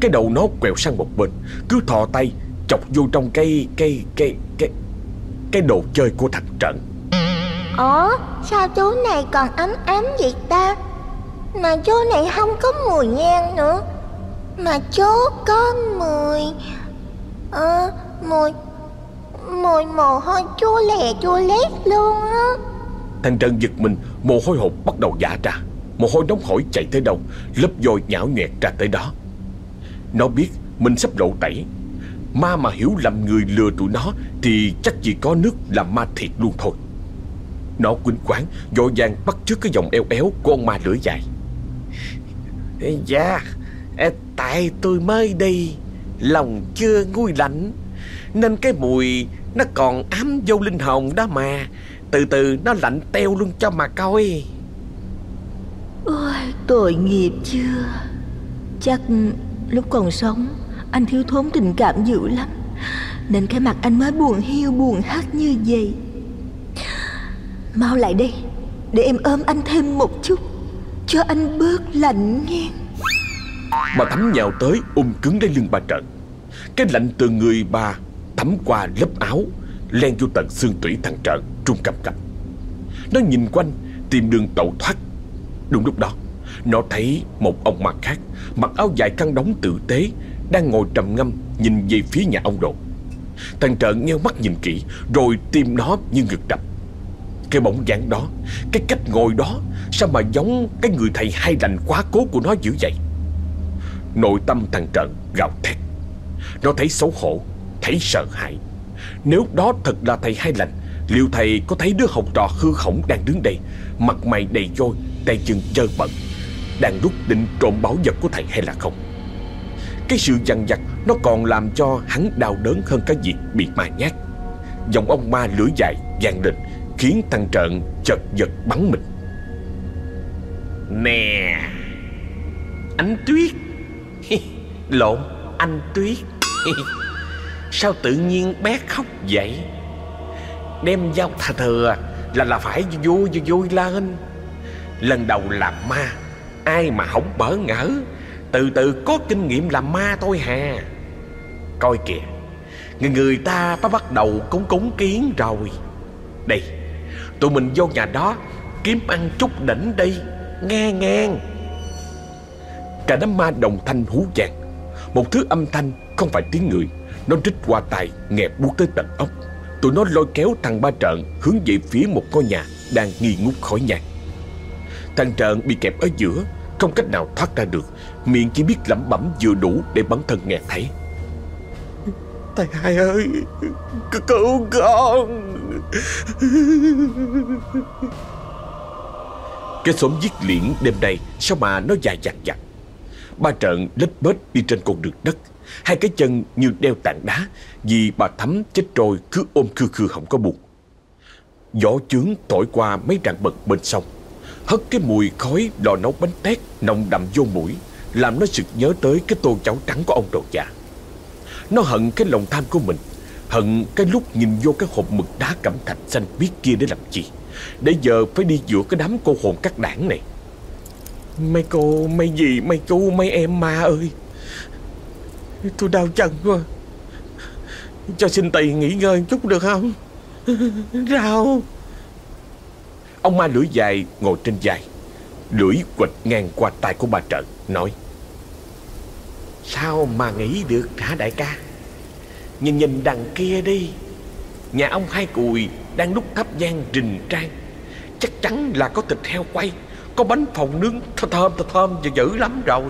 [SPEAKER 1] Cái đầu nó quẹo sang một bên, Cứ thò tay chọc vô trong cái Cái cái cái Cái đồ chơi của thằng Trận
[SPEAKER 4] Ồ sao chú này còn ấm ấm vậy ta? Mà chú này không có mùi nhang nữa. Mà chú có mùi Ờ mùi Mùi mồ hôi chua lè chua lét luôn á.
[SPEAKER 1] Thằng Trần giật mình, Mồ hôi hột bắt đầu giả ra. Mồ hôi nóng hổi chạy tới đâu, Lớp dồi nhão nhẹt ra tới đó. Nó biết mình sắp lộ tẩy. Ma mà hiểu lầm người lừa tụi nó Thì chắc chỉ có nước làm ma thiệt luôn thôi. Nó quýnh quán, Vội vàng bắt trước cái dòng eo éo Của ông ma lưỡi dài.
[SPEAKER 2] Dạ Tại tôi mới đi, Lòng chưa nguôi lạnh. Nên cái mùi Nó còn ám vô linh hồn đó mà. Từ từ nó lạnh teo luôn cho mà coi.
[SPEAKER 3] Ôi tội nghiệp chưa? Chắc lúc còn sống Anh thiếu thốn tình cảm dữ lắm. Nên cái mặt anh mới buồn hiu buồn hát như vậy. Mau lại đây Để em ôm anh thêm một chút Cho anh bớt lạnh nghe.
[SPEAKER 1] Bà Thắm nhào tới ôm cứng lấy lưng bà Trận Cái lạnh từ người bà thấm qua lớp áo Len vô tận xương tủy thằng Trận Trung cầm cập. Nó nhìn quanh, tìm đường tẩu thoát. Đúng lúc đó, Nó thấy một ông mặt khác, Mặc áo dài căng đóng tử tế, Đang ngồi trầm ngâm nhìn về phía nhà ông đồ. Thằng Trợn nheo mắt nhìn kỹ, Rồi tim nó như ngực đập. Cái bóng dáng đó, Cái cách ngồi đó, Sao mà giống cái người thầy hay lành quá cố của nó dữ vậy? Nội tâm thằng Trợn gào thét. Nó thấy xấu hổ, Thấy sợ hãi. Nếu đó thật là thầy hai lành Liệu thầy có thấy đứa học trò hư khổng đang đứng đây Mặt mày đầy trôi, Tay chân chơ bẩn Đang rút định trộm bảo vật của thầy hay là không? Cái sự dằn vặt Nó còn làm cho hắn đau đớn hơn cái việc bị ma nhát. Giọng ông ma lưỡi dài vang lên Khiến thằng trợn chật vật bắn mình.
[SPEAKER 2] Nè Anh Tuyết. [laughs] Lộn Anh Tuyết. [laughs] Sao tự nhiên bé khóc vậy? Đem giao thà thừa Là là phải vui vui vui lên. Lần đầu làm ma, Ai mà không bỡ ngỡ. Từ từ có kinh nghiệm làm ma thôi hà. Coi kìa, Người người ta đã bắt đầu cúng cúng kiến rồi. Đây, Tụi mình vô nhà đó, Kiếm ăn chút đỉnh đi, Nghe ngang.
[SPEAKER 1] Cả đám ma đồng thanh hú vang. Một thứ âm thanh không phải tiếng người, Nó rít qua tai, nghe buốt tới tận ốc. Tụi nó lôi kéo thằng ba trợn Hướng về phía một ngôi nhà Đang nghi ngút khói nhang. Thằng trợn bị kẹp ở giữa Không cách nào thoát ra được Miệng chỉ biết lẩm bẩm vừa đủ để bản thân nghe thấy.
[SPEAKER 2] Thầy hai ơi Cứu con.
[SPEAKER 1] Cái xóm giết liễn đêm nay Sao mà nó dài dặt dặt Ba trợn lết bết đi trên con đường đất Hai cái chân như đeo tảng đá Vì bà Thắm chết rồi cứ ôm khư khư không có buồn. Gió chướng thổi qua mấy rạng bật bên sông. Hất cái mùi khói lò nấu bánh tét Nồng đậm vô mũi Làm nó sực nhớ tới cái tô cháo trắng của ông đồ già. Nó hận cái lòng tham của mình Hận cái lúc nhìn vô cái hộp mực đá cẩm thạch xanh biết kia để làm gì Để giờ phải đi giữa cái đám cô hồn các đảng này. Mấy cô, mấy gì, mấy chú, mấy em ma ơi. Tôi đau chân quá. Cho xin tỳ nghỉ ngơi chút được không? Rau Ông ma lưỡi dài ngồi trên dài Lưỡi quịch ngang qua tay của bà trợ Nói Sao mà nghĩ được hả đại ca? Nhìn nhìn đằng kia đi. Nhà ông hai cùi đang lúc thắp nhang trình trang. Chắc chắn là có thịt heo quay Có bánh phồng nướng thơm thơm thơm và dữ lắm rồi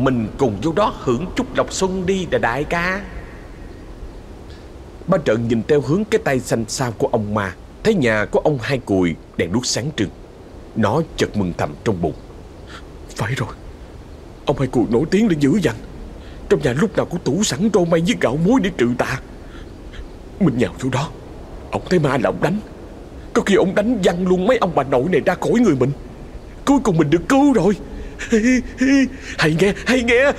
[SPEAKER 1] mình cùng vô đó hưởng chút lộc xuân đi đại đại ca. Ba trợn nhìn theo hướng cái tay xanh xao của ông ma, Thấy nhà của ông hai cùi đèn đuốc sáng trưng. Nó chợt mừng thầm trong bụng. Phải rồi, Ông hai cùi nổi tiếng để dữ dằn. Trong nhà lúc nào cũng tủ sẵn rô may với gạo muối để trừ tà. Mình nhào vô đó, Ông thấy ma là ông đánh. Có khi ông đánh văng luôn mấy ông bà nội này ra khỏi người mình. Cuối cùng mình được cứu rồi. Hay nghe, hay nghe.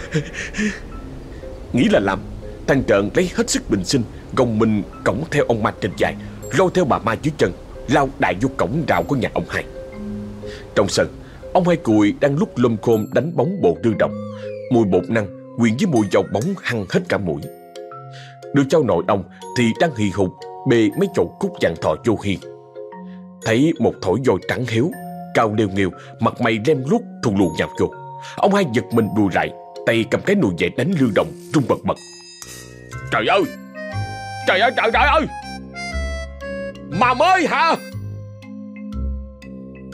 [SPEAKER 1] Nghĩ là làm Thằng trợn lấy hết sức bình sinh Gồng mình cổng theo ông ma trên dài Lôi theo bà ma dưới chân Lao đại vô cổng rào của nhà ông hai. Trong sân Ông hai cùi đang lúc lôm khôm đánh bóng bộ đưa động Mùi bột năng quyện với mùi dầu bóng hăng hết cả mũi. Đứa cháu nội ông thì đang hì hục Bê mấy chậu cúc vàng thọ vô hiền. Thấy một thổi dồi trắng hiếu Cao nêu nghêu, Mặt mày lem luốc thù lù nhào vô Ông hai giật mình lùi lại Tay cầm cái nồi dậy đánh lư động rung bật bật. Trời ơi! Trời ơi trời trời ơi! Mà mới hả?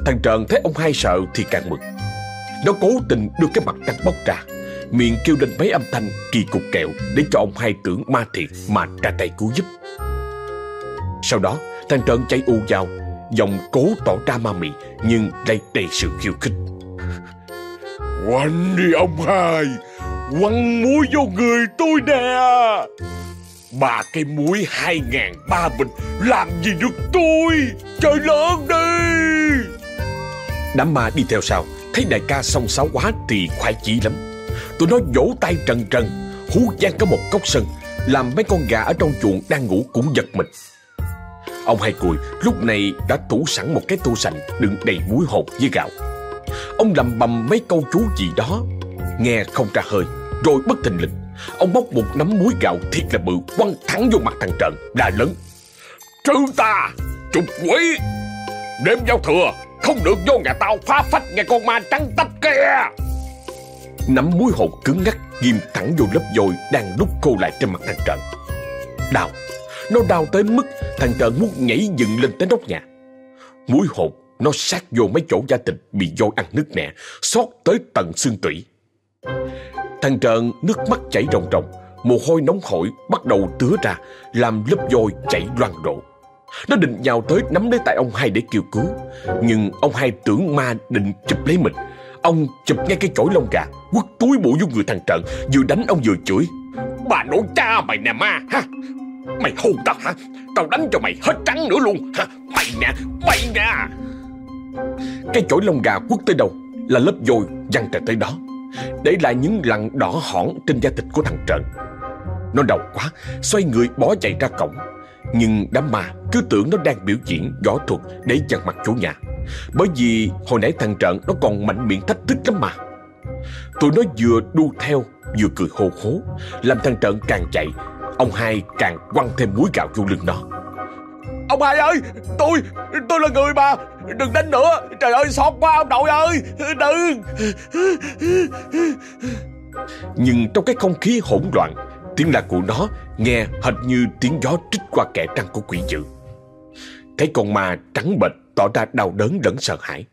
[SPEAKER 1] Thằng Trần thấy ông hai sợ thì càng mừng. Nó cố tình đưa cái mặt trắng bóc ra Miệng kêu lên mấy âm thanh kỳ cục kẹo Để cho ông hai tưởng ma thiệt mà ra tay cứu giúp. Sau đó thằng Trần chạy u vào Giọng cố tỏ ra ma mị Nhưng lại đầy sự khiêu khích.
[SPEAKER 2] Quanh đi ông hai Quăng muối vô người tôi nè. Ba cây muối hai ngàn ba bình Làm gì được tôi? Trời lớn đi.
[SPEAKER 1] Đám ma đi theo sau Thấy đại ca song sáo quá thì khoái chí lắm. Tụi nó vỗ tay trần trần Hú gian cả một cốc sân Làm mấy con gà ở trong chuồng đang ngủ cũng giật mình Ông hai cùi lúc này đã tủ sẵn một cái tô sành, Đựng đầy muối hột với gạo. Ông lầm bầm mấy câu chú gì đó, Nghe không ra hơi, Rồi bất thình lình, Ông bóc một nắm muối gạo thiệt là bự, Quăng thẳng vô mặt thằng Trần là lớn,
[SPEAKER 2] Trừ ta Trục quỷ! Đêm giao thừa, Không được vô nhà tao, phá phách nghe con ma trắng tách kia
[SPEAKER 1] Nắm muối hột cứng ngắc Ghim thẳng vô lớp dồi Đang đúc khô lại trên mặt thằng Trần. Đào. Nó đau tới mức thằng Trần muốn nhảy dựng lên tới nóc nhà. Muối hột, Nó sát vô mấy chỗ da thịt Bị dôi ăn nứt nẻ Xót tới tận xương tủy. Thằng Trần nước mắt chảy ròng ròng, Mồ hôi nóng hổi bắt đầu tứa ra, Làm lớp vôi chảy loang rộ. Nó định nhào tới nắm lấy tay ông hai để kêu cứu, Nhưng ông hai tưởng ma định chụp lấy mình. Ông chụp ngay cái chổi lông gà, Quất túi bụi vô người thằng Trận Vừa đánh ông vừa chửi.
[SPEAKER 2] Bà nội cha mày nè ma, ha Mày hôn tao hả? Tao đánh cho mày hết trắng nữa luôn, hả? Mày nè mày nè!
[SPEAKER 1] Cái chổi lông gà quất tới đâu Là lớp vôi văng trời tới đó. Để lại những lằn đỏ hỏn trên da thịt của thằng Trận Nó đầu quá, Xoay người bỏ chạy ra cổng. Nhưng đám ma cứ tưởng nó đang biểu diễn võ thuật Để chặn mặt chủ nhà. Bởi vì hồi nãy thằng Trận nó còn mạnh miệng thách thức lắm mà. Tụi nó vừa đu theo, vừa cười hô hố, Làm thằng Trận càng chạy Ông hai càng quăng thêm muối gạo vô lưng nó
[SPEAKER 2] Ông hai ơi, Tôi Tôi là người mà Đừng đánh nữa Trời ơi, xót quá, ông nội ơi, Đừng
[SPEAKER 1] Nhưng trong cái không khí hỗn loạn, Tiếng la của nó nghe hệt như tiếng gió trích qua kẻ trăng của quỷ dữ Thấy con ma trắng bệch tỏ ra đau đớn lẫn sợ hãi.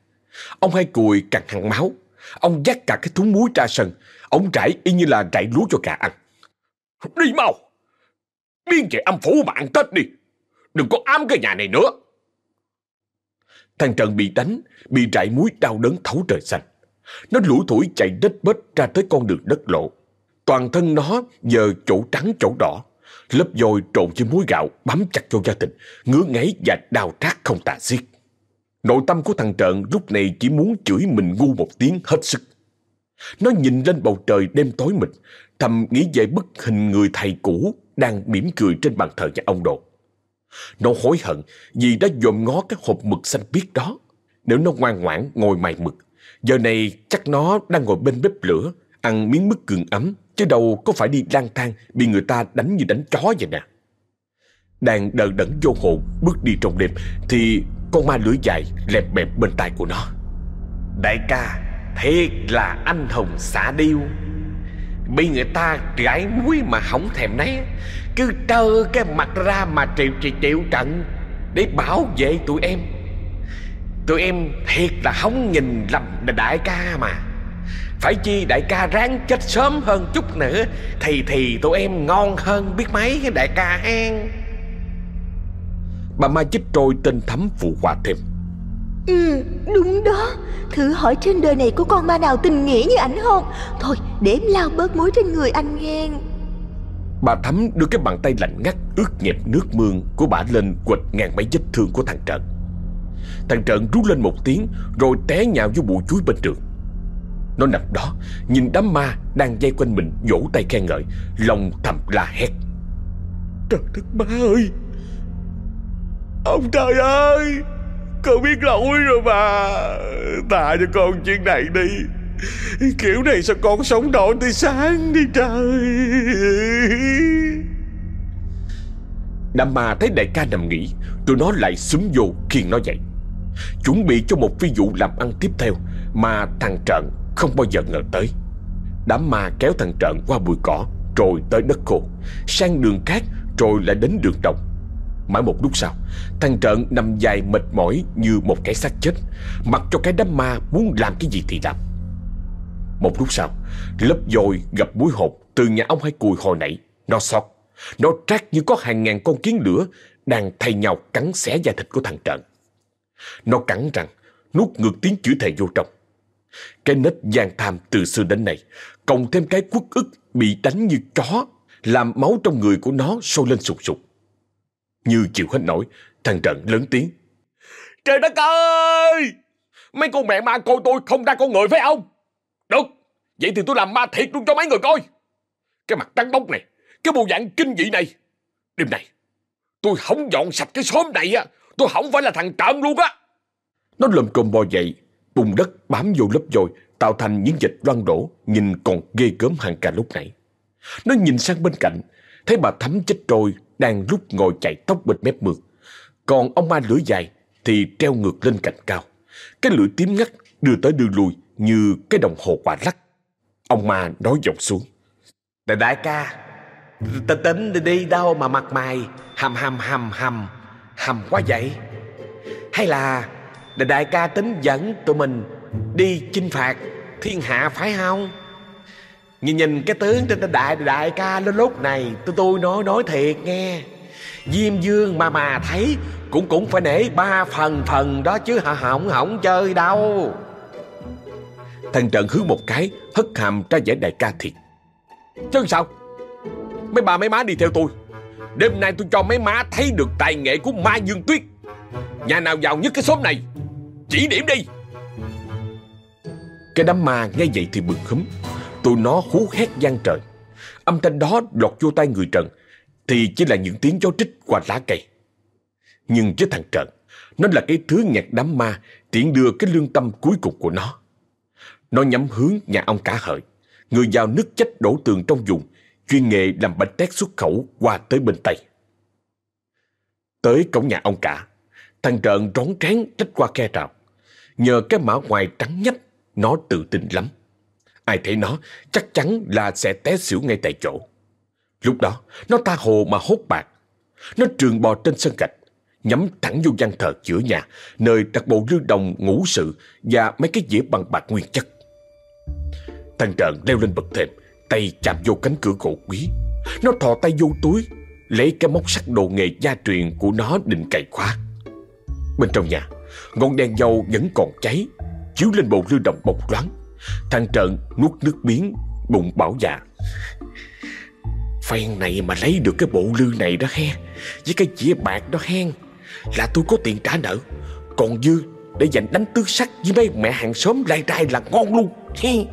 [SPEAKER 1] Ông hai cùi càng hăng máu. Ông dắt cả cái thúng muối ra sân. Ông trải y như là trải lúa cho gà ăn.
[SPEAKER 2] Đi mau! Biến về âm phủ mà ăn Tết đi. Đừng có ám cái nhà này nữa.
[SPEAKER 1] Thằng Trần bị đánh, bị rải muối đau đớn thấu trời xanh. Nó lủi thủi chạy đết bết ra tới con đường đất lộ. Toàn thân nó giờ chỗ trắng chỗ đỏ. Lớp dồi trộn với muối gạo bám chặt vô gia thịt, ngứa ngáy và đau trát không tà xiết. Nội tâm của thằng Trợn lúc này chỉ muốn chửi mình ngu một tiếng hết sức. Nó nhìn lên bầu trời đêm tối mịt, thầm nghĩ về bức hình người thầy cũ đang mỉm cười trên bàn thờ nhà ông Đồ. Nó hối hận vì đã dòm ngó cái hộp mực xanh biếc đó. Nếu nó ngoan ngoãn ngồi mài mực, giờ này chắc nó đang ngồi bên bếp lửa, ăn miếng mứt cường ấm, chứ đâu có phải đi lang thang bị người ta đánh như đánh chó vậy nè. Đang đờ đẫn vô hồn bước đi trong đêm thì con ma lưỡi dài lẹp bẹp bên tai của nó. Đại ca, thiệt là anh hùng xả điêu. Bị người ta gãi muối mà không thèm né. Cứ trơ cái mặt ra mà triệu triệu triệu trận Để bảo vệ tụi em. Tụi em thiệt là không nhìn lầm đại ca mà. Phải chi đại ca ráng chết sớm hơn chút nữa, Thì thì tụi em ngon hơn biết mấy cái đại ca hen. Bà Mai chích trôi tên thấm phụ hòa thêm.
[SPEAKER 3] Ừ đúng đó. Thử hỏi trên đời này có con ma nào tình nghĩa như ảnh không? Thôi để em lao bớt muối trên người anh nghe.
[SPEAKER 1] Bà Thắm đưa cái bàn tay lạnh ngắt ướt nhẹp nước mương của bà lên quệt ngang mấy vết thương của thằng Trợn Thằng Trợn rú lên một tiếng rồi té nhào vô bụi chuối bên trường Nó nằm đó nhìn đám ma đang dây quanh mình vỗ tay khen ngợi Lòng thầm la hét.
[SPEAKER 2] Trời đất ba ơi! Ông trời ơi con biết lỗi rồi mà. Tha cho con chuyện này đi. Kiểu này sao con sống nổi tới sáng đi trời.
[SPEAKER 1] Nam ma thấy đại ca nằm nghỉ. Tụi nó lại súng vô khiêng nó dậy. Chuẩn bị cho một phi vụ làm ăn tiếp theo Mà thằng Trợn không bao giờ ngờ tới. Đám ma kéo thằng Trợn qua bụi cỏ Rồi tới đất khô. Sang đường cát Rồi lại đến đường đồng Mãi một lúc sau, Thằng Trợn nằm dài mệt mỏi như một cái xác chết, Mặc cho cái đám ma muốn làm cái gì thì làm. Một lúc sau, Lớp dồi gặp mũi hột Từ nhà ông hai cùi hồi nãy. Nó sót Nó trát như có hàng ngàn con kiến lửa Đang thay nhau cắn xé da thịt của thằng Trợn. Nó cắn rằng Nuốt ngược tiếng chữ thề vô trong. Cái nết gian tham từ xưa đến nay, Cộng thêm cái quất ức Bị đánh như chó, Làm máu trong người của nó sôi lên sụt sụt như chịu hết nổi, thằng Trận lớn tiếng.
[SPEAKER 2] Trời đất ơi! Mấy con mẹ ma coi tôi không ra con người phải không? Được, vậy thì tôi làm ma thiệt luôn cho mấy người coi. Cái mặt trắng bóc này, cái bộ dạng kinh dị này. Đêm này, tôi không dọn sạch cái xóm này á, tôi không phải là thằng trộm luôn á.
[SPEAKER 1] Nó lồm cồm bò dậy, bùn đất bám vô lớp dồi, tạo thành những dịch loang đổ, nhìn còn ghê gớm hơn cả lúc nãy. Nó nhìn sang bên cạnh, thấy bà thắm chết trôi đang lúc ngồi chạy tóc bên mép mương. Còn ông ma lưỡi dài thì treo ngược lên cạnh cao. Cái lưỡi tím ngắt đưa tới đưa lui như cái đồng hồ quả lắc. Ông ma nói giọng xuống.
[SPEAKER 2] Đại đại ca, ta tính đi đi đâu mà mặt mày hầm hầm hầm hầm hầm quá vậy? Hay là đại đại ca tính dẫn tụi mình đi chinh phạt thiên hạ phải không? Nhìn nhìn, cái tướng trên đại đại ca lên lúc này Tôi tôi nói nói thiệt nghe. Diêm dương mà mà thấy Cũng cũng phải nể ba phần phần đó chứ hả hỏng hỏng chơi đâu.
[SPEAKER 1] Thằng Trần hứa một cái, Hất hàm ra vẻ đại ca thiệt. Chứ sao? Mấy bà, mấy má đi theo tôi. Đêm nay tôi cho mấy má thấy được tài nghệ của Ma Dương Tuyết. Nhà nào giàu nhất cái xóm này? Chỉ điểm đi. Cái đám ma nghe vậy thì bực khấm. Tụi nó hú hét gian trời. Âm thanh đó lọt vô tay người Trần thì chỉ là những tiếng chó trích qua lá cây. Nhưng với thằng Trần, nó là cái thứ nhạc đám ma tiện đưa cái lương tâm cuối cùng của nó. Nó nhắm hướng nhà ông cả hợi, người giao nước chết đổ tường trong vùng, chuyên nghề làm bánh tét xuất khẩu qua tới bên Tây. Tới cổng nhà ông cả, thằng trần rón rén trách qua khe rào. Nhờ cái mã ngoài trắng nhách, nó tự tin lắm. Ai thấy nó chắc chắn là sẽ té xỉu ngay tại chỗ. Lúc đó, nó tha hồ mà hốt bạc. Nó trường bò trên sân gạch, nhắm thẳng vô gian thờ giữa nhà, nơi đặt bộ lưu đồng ngũ sự và mấy cái dĩa bằng bạc nguyên chất. Thằng trợn leo lên bậc thềm, tay chạm vô cánh cửa gỗ quý. Nó thò tay vô túi, lấy cái móc sắt đồ nghề gia truyền của nó định cày khóa. Bên trong nhà, ngọn đèn dầu vẫn còn cháy, chiếu lên bộ lưu đồng bọc loáng. Thằng Trợn nuốt nước miếng, Bụng bảo dạ. Phen này mà lấy được cái bộ lư này đó he, Với cái chĩa bạc đó hen, Là tôi có tiền trả nợ. Còn dư để dành đánh tứ sắc Với mấy mẹ hàng xóm lai trai là ngon luôn, he.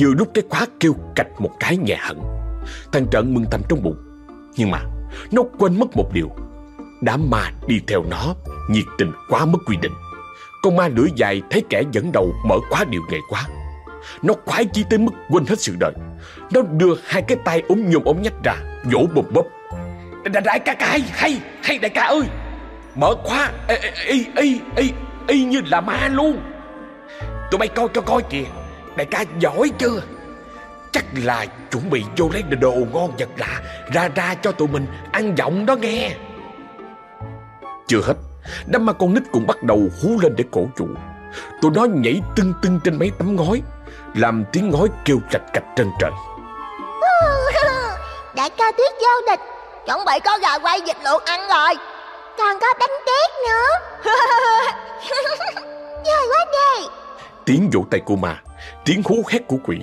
[SPEAKER 1] Vừa lúc cái khóa kêu cạch một cái nhẹ hận. Thằng trận mừng thầm trong bụng. Nhưng mà, nó quên mất một điều. Đám ma đi theo nó, Nhiệt tình quá mất quy định. Con ma lưỡi dài thấy kẻ dẫn đầu mở quá điều nghệ quá. Nó khoái chí tới mức quên hết sự đời. Nó đưa hai cái tay ốm nhôm ốm nhách ra Vỗ bụp bóp Đại, đại ca ca hay hay hay đại ca ơi! Mở khóa y y y y y như là ma luôn. Tụi bay coi cho coi kìa. Đại ca giỏi chưa? Chắc là chuẩn bị vô lấy đồ ngon vật lạ Ra ra cho tụi mình ăn giọng đó nghe. Chưa hết. Đám ma con nít cũng bắt đầu hú lên để cổ vũ Tụi nó nhảy tưng tưng trên mấy tấm ngói Làm tiếng ngói kêu cạch cạch trên trời. [laughs]
[SPEAKER 4] Đại ca tuyết giao địch Chuẩn bị có gà quay vịt luộc ăn rồi. Còn có bánh tét nữa. [laughs] Vui quá đi.
[SPEAKER 1] Tiếng vỗ tay của ma Tiếng hú hét của quỷ.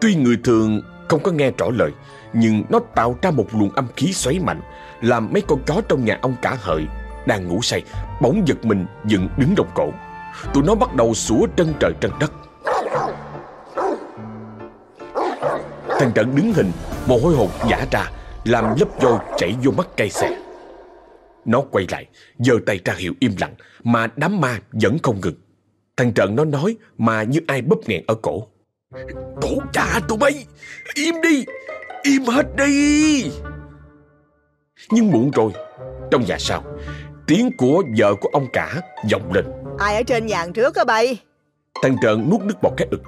[SPEAKER 1] Tuy người thường không có nghe rõ lời Nhưng nó tạo ra một luồng âm khí xoáy mạnh Làm mấy con chó trong nhà ông cả hợi đang ngủ say, Bỗng giật mình dựng đứng đồng cổ. Tụi nó bắt đầu sủa trân trời trân đất. Thằng trận đứng hình, Mồ hôi hột giả ra, Làm lớp vôi chảy vô mắt cây xè. Nó quay lại, giơ tay ra hiệu im lặng, Mà đám ma vẫn không ngừng. Thằng trận nó nói, Mà như ai bóp nghẹn ở cổ. Tổ cha tụi bay, Im đi, Im hết đi. Nhưng muộn rồi, Trong nhà sau Tiếng của vợ của ông cả vọng lên.
[SPEAKER 5] Ai ở trên nhàn trước á bay?
[SPEAKER 1] Thằng Trợn nuốt nước bọt cái ực.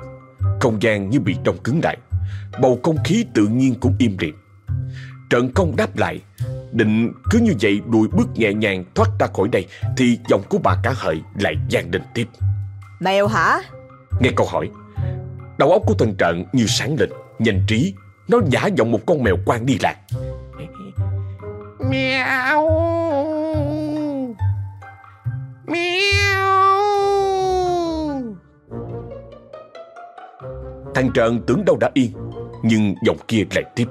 [SPEAKER 1] Không gian như bị đông cứng lại. Bầu không khí tự nhiên cũng im lìm. Trợn công đáp lại Định cứ như vậy đùi bước nhẹ nhàng thoát ra khỏi đây Thì giọng của bà cả hợi lại vang lên tiếp.
[SPEAKER 5] Mèo hả?
[SPEAKER 1] Nghe câu hỏi Đầu óc của thằng Trợn như sáng lên Nhanh trí Nó giả giọng một con mèo quan đi lạc.
[SPEAKER 2] Mèo Mèo
[SPEAKER 1] Thằng Trợn tưởng đâu đã yên Nhưng giọng kia lại tiếp.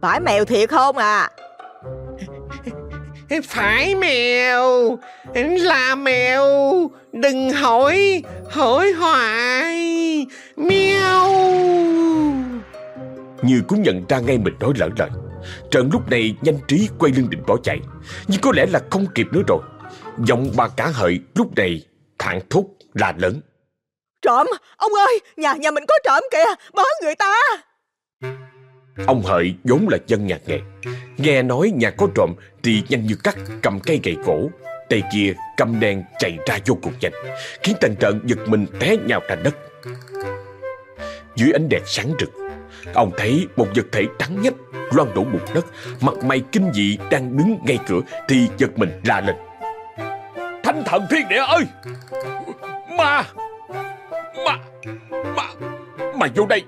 [SPEAKER 5] Phải mèo thiệt không à?
[SPEAKER 2] Phải mèo Là mèo. Đừng hỏi Hỏi hoài. Mèo
[SPEAKER 1] Như cũng nhận ra ngay mình nói lỡ lời. Trợn lúc này nhanh trí quay lưng định bỏ chạy Nhưng có lẽ là không kịp nữa rồi Giọng bà cả hợi lúc này thẳng thốt là lớn.
[SPEAKER 5] Trộm Ông ơi Nhà nhà mình có trộm kìa Bớ người ta.
[SPEAKER 1] Ông hợi vốn là dân nhà nghề Nghe nói nhà có trộm Thì nhanh như cắt cầm cây gậy cổ Tay kia cầm đèn chạy ra vô cùng nhanh Khiến thằng trợn giật mình té nhào ra đất. Dưới ánh đèn sáng rực Ông thấy một vật thể trắng nhách Loan đổ bùn đất Mặt mày kinh dị đang đứng ngay cửa Thì giật mình la lên Thánh thần thiên địa ơi! Ma! Ma! Ma! Mày vô đây!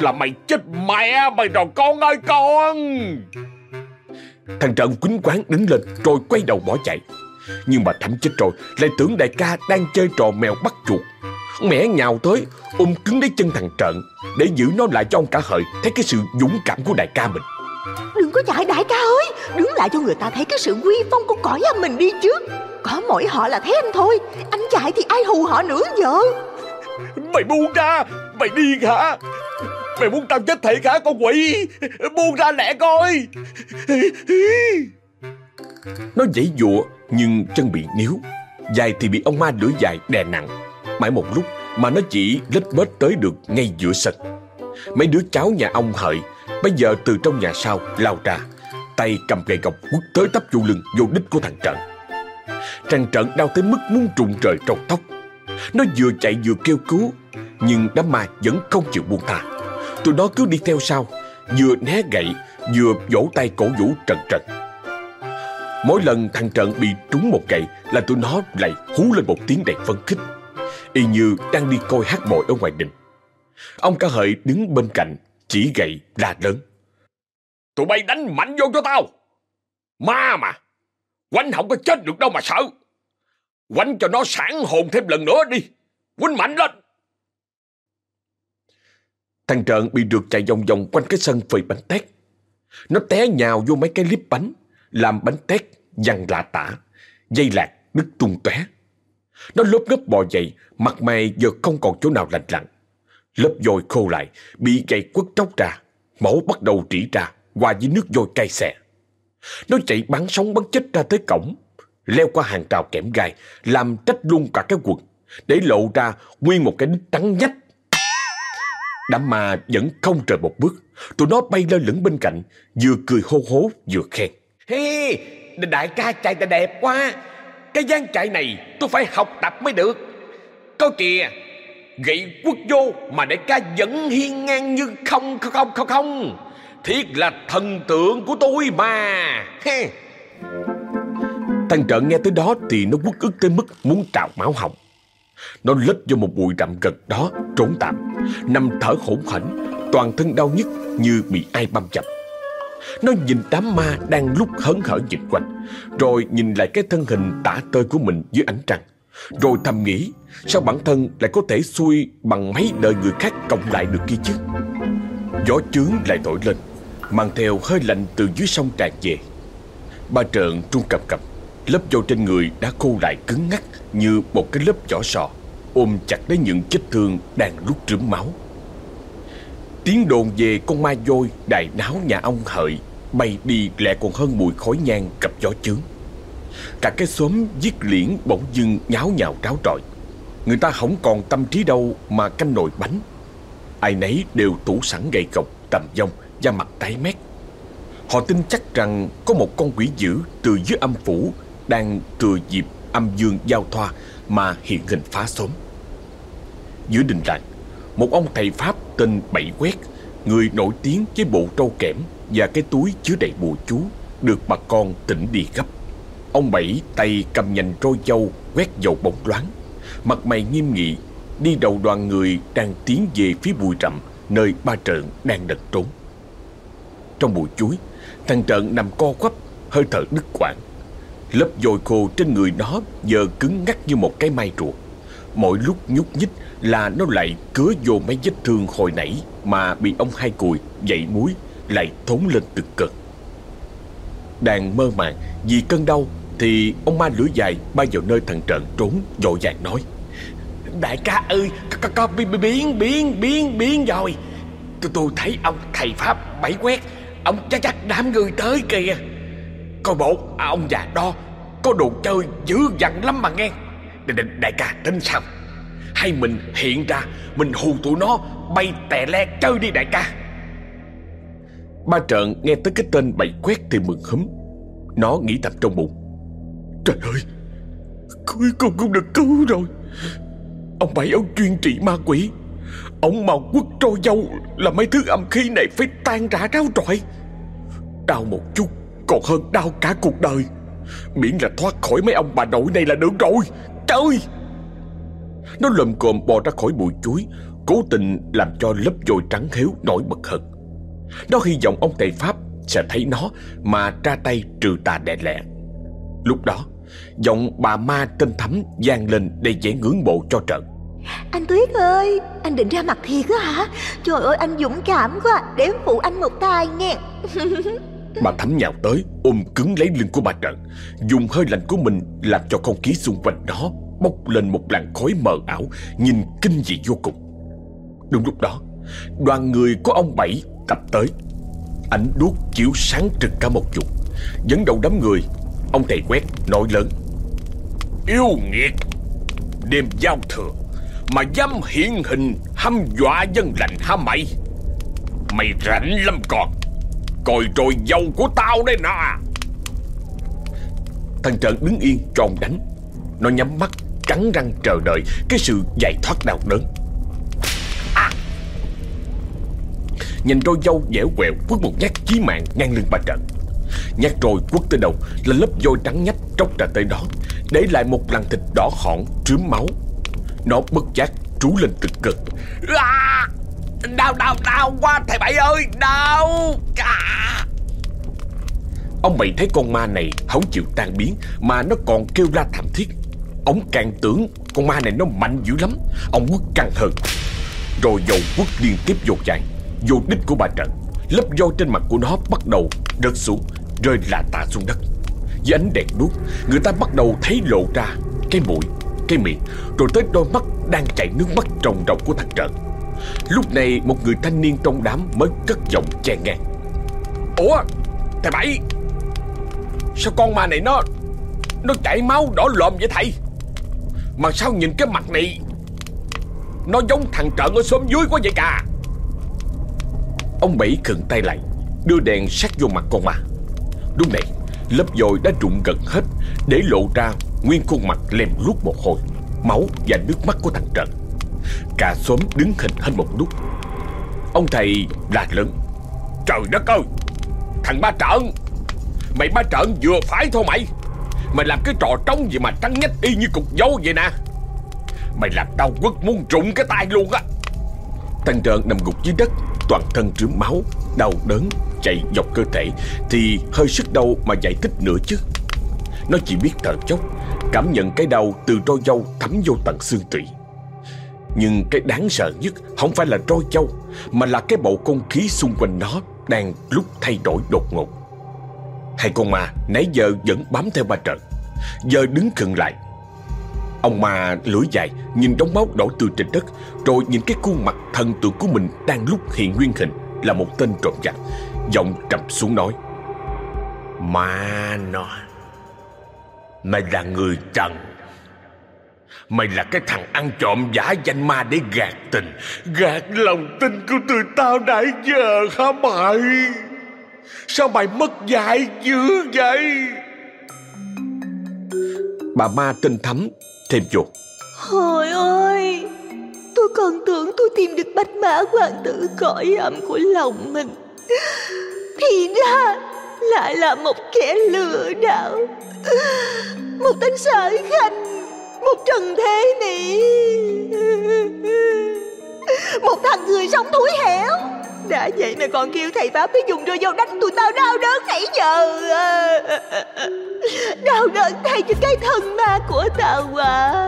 [SPEAKER 1] Là mày chết mẹ, mày rồi con ơi, con! Thằng trận quýnh quán đứng lên, Rồi quay đầu bỏ chạy. Nhưng mà thẩm chết rồi, Lại tưởng đại ca đang chơi trò mèo bắt chuột. Mẹ nhào tới, Ôm cứng lấy chân thằng trận Để giữ nó lại cho ông cả hợi. Thấy cái sự dũng cảm của đại ca mình.
[SPEAKER 3] Đừng có chạy đại ca ơi. Đứng lại cho người ta thấy cái sự quy phong của cõi âm mình đi trước Có mỗi họ là thấy anh thôi. Anh chạy thì ai hù họ nữa giờ?
[SPEAKER 2] Mày buông ra. Mày điên hả? Mày muốn tao chết thiệt hả con quỷ? Buông ra lẹ coi.
[SPEAKER 1] Nó dãy dụa nhưng chân bị níu. Dài thì bị ông ma lưỡi dài đè nặng. Mãi một lúc mà nó chỉ lết bết tới được ngay giữa sân. Mấy đứa cháu nhà ông hợi Bây giờ từ trong nhà sau, lao ra, Tay cầm gậy gộc quất tới tấp vô lưng, vô đích của thằng Trận. Thằng Trận đau tới mức muốn trụng trời trong tóc. Nó vừa chạy vừa kêu cứu, Nhưng đám ma vẫn không chịu buông tha. Tụi nó cứ đi theo sau, Vừa né gậy, Vừa vỗ tay cổ vũ trần trần Mỗi lần thằng Trận bị trúng một gậy Là tụi nó lại hú lên một tiếng đầy phấn khích. Y như đang đi coi hát bội ở ngoài đình. Ông cả hợi đứng bên cạnh chỉ gậy la lớn.
[SPEAKER 2] Tụi bay đánh mạnh vô cho tao. Ma mà. Quánh không có chết được đâu mà sợ. Quánh cho nó sản hồn thêm lần nữa đi. Quánh mạnh lên.
[SPEAKER 1] Thằng Trợn bị rượt chạy vòng vòng quanh cái sân phơi bánh tét. Nó té nhào vô mấy cái líp bánh, làm bánh tét văng lạ tả, dây lạc đứt tung tóe. Nó lốp ngớp bò dậy, mặt mày giờ không còn chỗ nào lành lặn. Lớp vôi khô lại, bị gậy quất tróc ra, máu bắt đầu trĩ ra, qua với nước vôi cay xè. Nó chạy bắn sóng bắn chết ra tới cổng, leo qua hàng rào kẽm gai, làm trách luôn cả cái quần, để lộ ra nguyên một cái đít trắng nhách. Đám ma vẫn không rời một bước, tụi nó bay lơ lửng bên cạnh, vừa cười hô hố vừa khen.
[SPEAKER 2] Hi, đại ca chạy ta đẹp quá. Cái gian chạy này tôi phải học tập mới được. Coi kìa, gậy quốc vô mà đại ca vẫn hiên ngang như không không không không không. Thiết là thần tượng của tôi mà. He.
[SPEAKER 1] Thằng trợn nghe tới đó thì nó quất ức tới mức muốn trào máu họng. Nó lết vô một bụi rậm gần đó, trốn tạm, nằm thở hổn hển, toàn thân đau nhức như bị ai băm chặt. Nó nhìn đám ma đang lúc hấn hở dịch quanh, rồi nhìn lại cái thân hình tả tơi của mình dưới ánh trăng. Rồi thầm nghĩ, sao bản thân lại có thể xuôi bằng mấy đời người khác cộng lại được kia chứ? Gió chướng lại thổi lên, mang theo hơi lạnh từ dưới sông tràn về. Ba trợn trung cầm cầm, lớp vô trên người đã khô lại cứng ngắc như một cái lớp vỏ sò, ôm chặt lấy những vết thương đang rút rướm máu. Tiếng đồn về con ma dôi đại náo nhà ông hợi bay đi lẹ còn hơn mùi khói nhang cặp gió chướng. Cả cái xóm giết liễn bỗng dưng nháo nhào tráo trọi. Người ta không còn tâm trí đâu mà canh nồi bánh. Ai nấy đều tủ sẵn gậy cọc, tầm dông, da mặt tái mét. Họ tin chắc rằng có một con quỷ dữ từ dưới âm phủ đang thừa dịp âm dương giao thoa mà hiện hình phá xóm. Dưới đình làng, một ông thầy Pháp tên Bảy Quét, người nổi tiếng với bộ trâu kẽm và cái túi chứa đầy bùa chú, được bà con tỉnh đi gấp. Ông Bảy tay cầm nhành trôi dâu quét dầu bóng loáng, mặt mày nghiêm nghị, đi đầu đoàn người đang tiến về phía bụi rậm nơi ba trợn đang đật trốn. Trong bụi chuối, thằng trợn nằm co quắp, hơi thở đứt quãng. Lớp dồi khô trên người nó giờ cứng ngắc như một cái mai ruột. Mỗi lúc nhúc nhích là nó lại cứa vô mấy vết thương hồi nãy mà bị ông hai cùi dậy muối lại thốn lên cực cực Đang mơ màng vì cơn đau thì ông ma lưỡi dài bay vào nơi thằng trợn trốn dội vàng nói
[SPEAKER 2] Đại ca ơi, có, có biến biến biến biến biến rồi. Tôi tôi thấy ông thầy pháp bảy quét, ông chắc chắc đám người tới kìa. Coi bộ à, ông già đo có đồ chơi dữ dằn lắm mà nghe. Đại, đại, đại ca tính sao? Hay mình hiện ra Mình hù tụi nó bay tè le chơi đi đại ca
[SPEAKER 1] Ba trợn nghe tới cái tên bậy quét thì mừng húm Nó nghĩ thầm trong bụng Trời ơi, Cuối cùng cũng được cứu rồi. Ông bảy ông chuyên trị ma quỷ. Ông mà quất trôi dâu Là mấy thứ âm khí này phải tan rã ráo trọi Đau một chút, Còn hơn đau cả cuộc đời. Miễn là thoát khỏi mấy ông bà nội này là được rồi. Trời nó lồm cồm bò ra khỏi bụi chuối, Cố tình làm cho lớp dồi trắng héo nổi bật hận Nó hy vọng ông thầy Pháp sẽ thấy nó Mà ra tay trừ tà đè lẹ. Lúc đó Giọng bà ma tên thắm vang lên để dễ ngưỡng bộ cho trận
[SPEAKER 3] Anh Tuyết ơi Anh định ra mặt thiệt á hả Trời ơi anh dũng cảm quá Để phụ anh một tay nghe [laughs]
[SPEAKER 1] Bà thắm nhào tới ôm cứng lấy lưng của bà trận Dùng hơi lạnh của mình làm cho không khí xung quanh đó bốc lên một làn khói mờ ảo nhìn kinh dị vô cùng. Đúng lúc đó, đoàn người của ông Bảy tập tới. Ánh đuốc chiếu sáng trực cả một vùng. Dẫn đầu đám người, ông thầy quét nói lớn.
[SPEAKER 2] Yêu nghiệt, đêm giao thừa mà dám hiện hình hăm dọa dân lành hả mày? Mày rảnh lắm còn, coi trôi dâu của tao đây nè.
[SPEAKER 1] Thằng Trợn đứng yên tròn đánh Nó nhắm mắt cắn răng chờ đợi cái sự giải thoát đau đớn. À! Nhìn đôi dâu dẻo quẹo quất một nhát chí mạng ngang lưng bà trận. Nhát rồi quất tới đầu là lớp vôi trắng nhách tróc ra tới đó, để lại một làn thịt đỏ hỏn trướm máu. Nó bất giác trú lên cực cực.
[SPEAKER 2] À! Đau đau đau quá thầy bảy ơi, đau. À!
[SPEAKER 1] Ông bảy thấy con ma này không chịu tan biến mà nó còn kêu la thảm thiết. Ông càng tưởng con ma này nó mạnh dữ lắm Ông quất căng hơn Rồi dầu quất liên tiếp vô chạy Vô đích của bà trận Lớp vôi trên mặt của nó bắt đầu rớt xuống Rơi lạ tả xuống đất. Với ánh đèn đuốc Người ta bắt đầu thấy lộ ra Cái mũi, cái miệng Rồi tới đôi mắt đang chảy nước mắt ròng ròng của thằng trợn. Lúc này một người thanh niên trong đám mới cất giọng che ngang Ủa thầy Bảy Sao con ma này nó Nó chảy máu đỏ lòm vậy thầy? Mà sao nhìn cái mặt này Nó giống thằng trợn ở xóm dưới quá vậy cả? Ông Bảy khựng tay lại Đưa đèn sát vô mặt con ma. Lúc này lớp dồi đã rụng gần hết, Để lộ ra nguyên khuôn mặt lem luốc một hồi, Máu và nước mắt của thằng Trần. Cả xóm đứng hình hết một lúc. Ông thầy la lớn, Trời đất ơi, Thằng ba trợn, Mày ba trợn vừa phải thôi mày. Mày làm cái trò trống gì mà trắng nhách y như cục dấu vậy nè. Mày làm đau quất muốn rụng cái tay luôn á. Thằng Trần nằm gục dưới đất, Toàn thân trướm máu, Đau đớn chạy dọc cơ thể Thì hơi sức đau mà giải thích nữa chứ. Nó chỉ biết thở chốc Cảm nhận cái đau từ roi dâu thấm vô tận xương tủy. Nhưng cái đáng sợ nhất Không phải là roi dâu, Mà là cái bầu không khí xung quanh nó Đang lúc thay đổi đột ngột. Hai con ma nãy giờ vẫn bám theo ba trận, Giờ đứng khựng lại. Ông ma lưỡi dài Nhìn đống máu đổ từ trên đất, Rồi nhìn cái khuôn mặt thần tượng của mình Đang lúc hiện nguyên hình Là một tên trộm giặc. Giọng trầm xuống nói, Ma nó, Mày là người trần. Mày là cái thằng ăn trộm giả danh ma để gạt tình. Gạt lòng tin của tụi tao nãy giờ hả mày? Sao mày mất dạy dữ vậy? Bà ma tinh thấm thêm vô
[SPEAKER 3] Hồi ơi, Tôi còn tưởng tôi tìm được bách mã hoàng tử cõi âm của lòng mình. Thì ra lại là một kẻ lừa đảo. Một tên sở khanh, Một trần thế mỹ Một thằng người sống túi hẻo. Đã vậy mà còn kêu thầy Pháp tới dùng roi dao đánh tụi tao đau đớn nãy giờ. Đau đớn thay cho cái thân ma của tao à.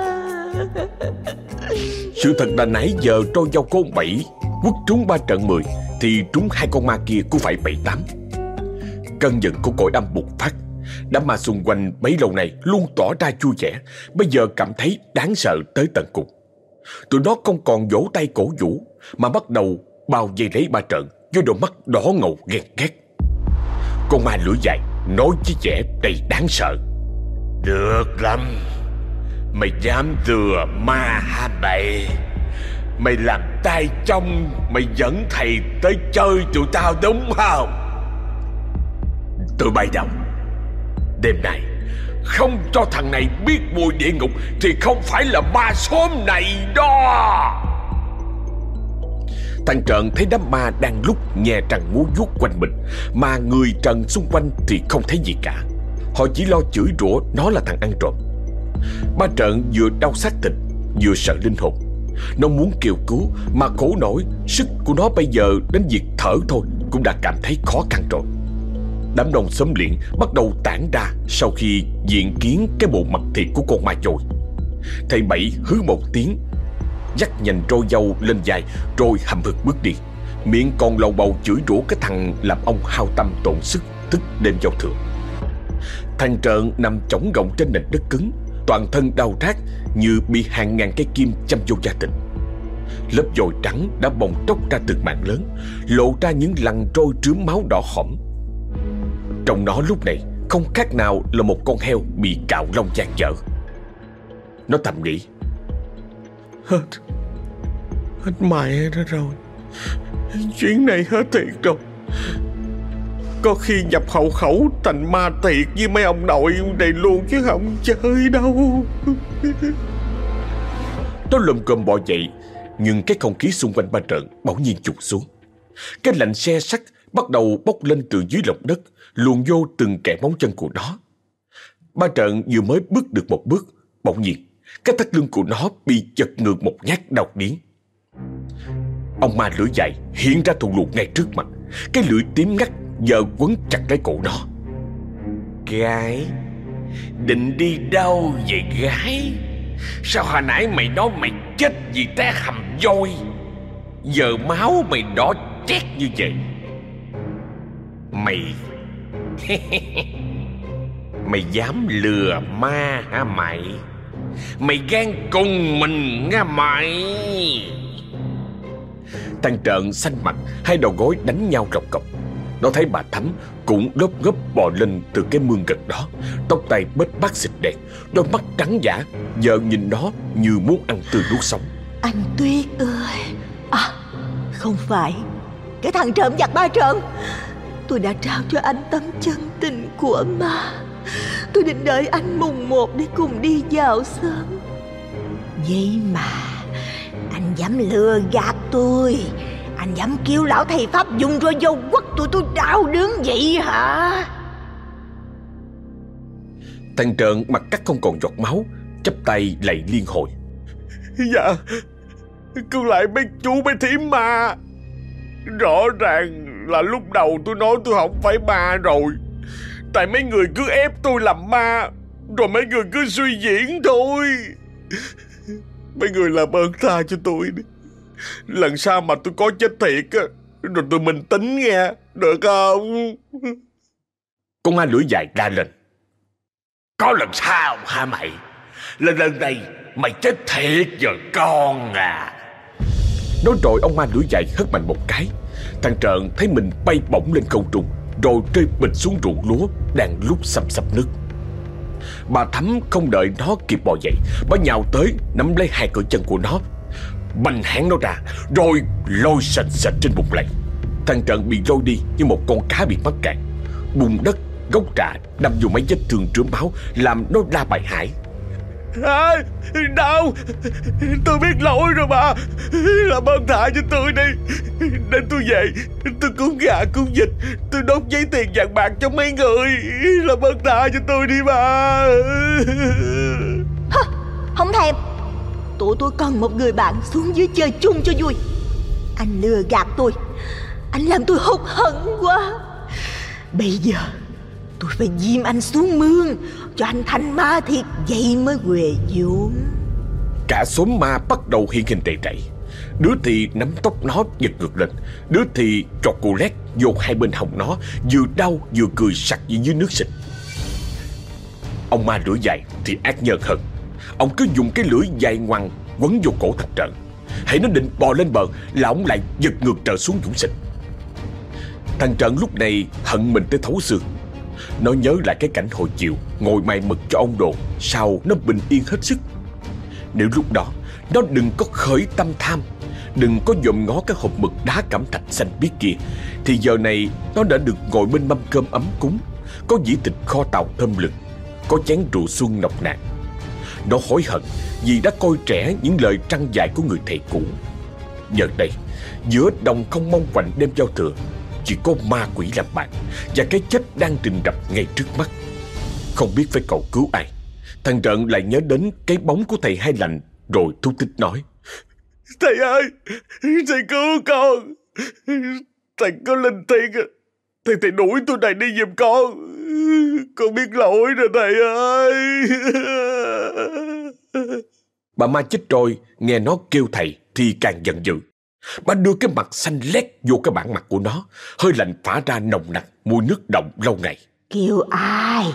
[SPEAKER 1] Sự thật là nãy giờ trôi dao cô bảy, Quất trúng ba trận mười, Thì trúng hai con ma kia cũng phải bảy tám. Cơn giận của cõi âm bùng phát, Đám ma xung quanh bấy lâu này luôn tỏ ra chua vẻ Bây giờ cảm thấy đáng sợ tới tận cùng. Tụi nó không còn vỗ tay cổ vũ, Mà bắt đầu bao vây lấy ba trận Với đôi mắt đỏ ngầu ghen ghét. Con ma lưỡi dài nói với vẻ đầy đáng sợ. Được lắm. Mày dám thừa ma hả mày? Mày làm tay trong Mày dẫn thầy tới chơi tụi tao đúng không? Tụi bay đầu Đêm nay Không cho thằng này biết mùi địa ngục Thì không phải là ma xóm này đó Thằng Trợn thấy đám ma đang lúc nhè trăng múa vuốt quanh mình, Mà người Trần xung quanh thì không thấy gì cả. Họ chỉ lo chửi rủa nó là thằng ăn trộm. Ba Trợn vừa đau xác thịt, Vừa sợ linh hồn. Nó muốn kêu cứu, Mà khổ nổi, Sức của nó bây giờ đến việc thở thôi Cũng đã cảm thấy khó khăn rồi. Đám đông xóm liền bắt đầu tản ra Sau khi diện kiến cái bộ mặt thịt của con ma chồi. Thầy Bảy hứ một tiếng Dắt nhành trôi dâu lên dài, Rồi hầm hực bước đi. Miệng còn lầu bầu chửi rủa cái thằng Làm ông hao tâm tổn sức Tức đêm giao thừa. Thằng trợn nằm chống gọng trên nền đất cứng, Toàn thân đau rát Như bị hàng ngàn cây kim châm vô da thịt Lớp dồi trắng đã bồng tróc ra từng mạng lớn, Lộ ra những lằn trôi trướm máu đỏ hỏm Trong nó lúc này, Không khác nào là một con heo Bị cạo lông dàn dở. Nó thầm nghĩ
[SPEAKER 2] Hết. Hết mày đó rồi. Chuyến này hết thiệt rồi. Có khi nhập hậu khẩu thành ma tiệt với mấy ông nội này luôn chứ không chơi đâu.
[SPEAKER 1] Nó lùm cơm bò dậy, Nhưng cái không khí xung quanh ba trận bỗng nhiên trục xuống. Cái lạnh xe sắt bắt đầu bốc lên từ dưới lòng đất, Luồn vô từng kẻ móng chân của nó. Ba trận vừa mới bước được một bước, Bỗng nhiên cái thắt lưng của nó bị giật ngược một nhát đau điến Ông ma lưỡi dài hiện ra thù lụt ngay trước mặt. Cái lưỡi tím ngắt, giờ quấn chặt lấy cổ nó. Gái, Định đi đâu vậy gái? Sao hồi nãy mày nói mày chết vì té hầm voi? Giờ máu mày đỏ chét như vậy. Mày [laughs] Mày dám lừa ma hả mày? Mày gan cùng mình nghe mày. Thằng trợn xanh mặt, Hai đầu gối đánh nhau rọc cọc. Nó thấy bà Thắm cũng lốp ngấp bò lên từ cái mương gật đó. Tóc tay bết bát xịt đèn Đôi mắt trắng giả, Giờ nhìn nó như muốn ăn tươi nuốt sống.
[SPEAKER 3] Anh Tuyết ơi. À không phải. Cái thằng trộm giặt ba trộm. Tôi đã trao cho anh tấm chân tình của ma Tôi định đợi anh mùng một để cùng đi vào sớm. Vậy mà Anh dám lừa gạt tôi. Anh dám kêu lão thầy Pháp dùng rồi vô quất tụi tôi đau đớn vậy hả?
[SPEAKER 1] Thằng trợn mặt cắt không còn giọt máu chắp tay lạy liên hồi.
[SPEAKER 2] Dạ Cứu lại mấy chú mấy thím mà. Rõ ràng là lúc đầu tôi nói tôi không phải ma rồi Tại mấy người cứ ép tôi làm ma, Rồi mấy người cứ suy diễn thôi. Mấy người làm ơn tha cho tôi đi. Lần sau mà tôi có chết thiệt á, Rồi tụi mình tính nghe, Được không?
[SPEAKER 1] Con ma lưỡi dài ra lên.
[SPEAKER 2] Có lần sau hả mày? Lần lần này mày chết thiệt rồi con à.
[SPEAKER 1] Nói rồi ông ma lưỡi dài hất mạnh một cái. Thằng trợn thấy mình bay bổng lên không trung rồi rơi bịch xuống ruộng lúa Đang lúc sầm sập nước. Bà Thắm không đợi nó kịp bò dậy, Bà nhào tới nắm lấy hai cửa chân của nó. Bành hãng nó ra, Rồi lôi sạch sạch trên bụng lầy Thằng trần bị lôi đi như một con cá bị mắc cạn. Bùn đất gốc trà đâm vô mấy vết thương trướng máu, Làm nó la bài hải
[SPEAKER 2] à, Đau. Tôi biết lỗi rồi mà. Làm ơn thả cho tôi đi. Nên tôi về Tôi cúng gà cúng dịch, Tôi đốt giấy tiền vàng bạc cho mấy người. Làm ơn thả cho tôi đi mà.
[SPEAKER 3] Hơ, Không thèm. Tụi tôi cần một người bạn xuống dưới chơi chung cho vui. Anh lừa gạt tôi. Anh làm tôi hụt hận quá. Bây giờ Tôi phải diêm anh xuống mương cho anh thành ma thiệt Vậy mới quề vốn.
[SPEAKER 1] Cả xóm ma bắt đầu hiện hình đầy rẫy. Đứa thì nắm tóc nó giật ngược lên. Đứa thì trọt cô lét vô hai bên hồng nó Vừa đau vừa cười sặc như dưới nước xịt. Ông ma lưỡi dài thì ác nhờ hơn. Ông cứ dùng cái lưỡi dài ngoằn Quấn vô cổ thằng trận, Hãy nó định bò lên bờ Là ông lại giật ngược trở xuống dũng xịt. Thằng trận lúc này hận mình tới thấu xương. Nó nhớ lại cái cảnh hồi chiều, Ngồi mày mực cho ông đồ, Sao nó bình yên hết sức. Nếu lúc đó, Nó đừng có khởi tâm tham, Đừng có dòm ngó cái hộp mực đá cẩm thạch xanh biếc kia, Thì giờ này Nó đã được ngồi bên mâm cơm ấm cúng, Có dĩ thịt kho tàu thơm lực Có chén rượu xuân nọc nàn Nó hối hận Vì đã coi trẻ những lời trăng dài của người thầy cũ. Giờ đây, Giữa đồng không mong quạnh đêm giao thừa chỉ có ma quỷ làm bạn, Và cái chết đang rình rập ngay trước mắt. Không biết phải cầu cứu ai. Thằng Rợn lại nhớ đến cái bóng của thầy hai lạnh Rồi thú tích nói,
[SPEAKER 2] Thầy ơi, Thầy cứu con. Thầy có linh thiêng à. Thầy thầy đuổi tôi này đi giùm con. Con biết lỗi rồi thầy ơi.
[SPEAKER 1] Bà ma chết rồi, Nghe nó kêu thầy Thì càng giận dữ. Bà đưa cái mặt xanh lét vô cái bản mặt của nó Hơi lạnh phả ra nồng nặc Mùi nước động lâu ngày.
[SPEAKER 3] Kêu ai?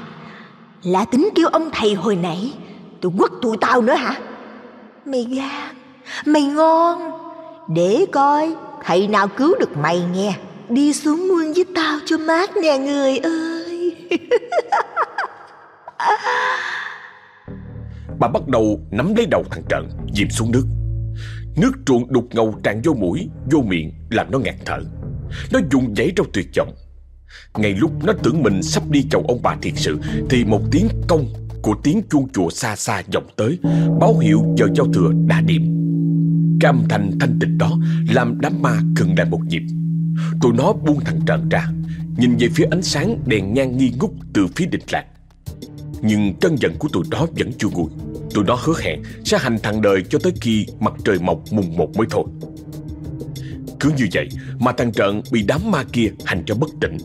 [SPEAKER 3] Là tính kêu ông thầy hồi nãy. Tôi quất tụi tao nữa hả? Mày gan Mày ngon. Để coi thầy nào cứu được mày nghe. Đi xuống mương với tao cho mát nè người ơi.
[SPEAKER 1] Bà bắt đầu nắm lấy đầu thằng Trợn Dìm xuống nước Nước ruộng đục ngầu tràn vô mũi, Vô miệng làm nó ngạt thở. Nó dùng giấy trong tuyệt vọng. Ngay lúc nó tưởng mình sắp đi chầu ông bà thiệt sự, Thì một tiếng công Của tiếng chuông chùa xa xa vọng tới, Báo hiệu giờ giao thừa đã điểm. Cái âm thanh thanh tịnh đó Làm đám ma khừng lại một nhịp. Tụi nó buông thằng Trợn ra, Nhìn về phía ánh sáng đèn nhang nghi ngút Từ phía đình lạc nhưng cơn giận của tụi đó vẫn chưa nguôi Tụi nó hứa hẹn sẽ hành thằng đời cho tới khi mặt trời mọc mùng một mới thôi. Cứ như vậy mà thằng Trợn bị đám ma kia hành cho bất tỉnh.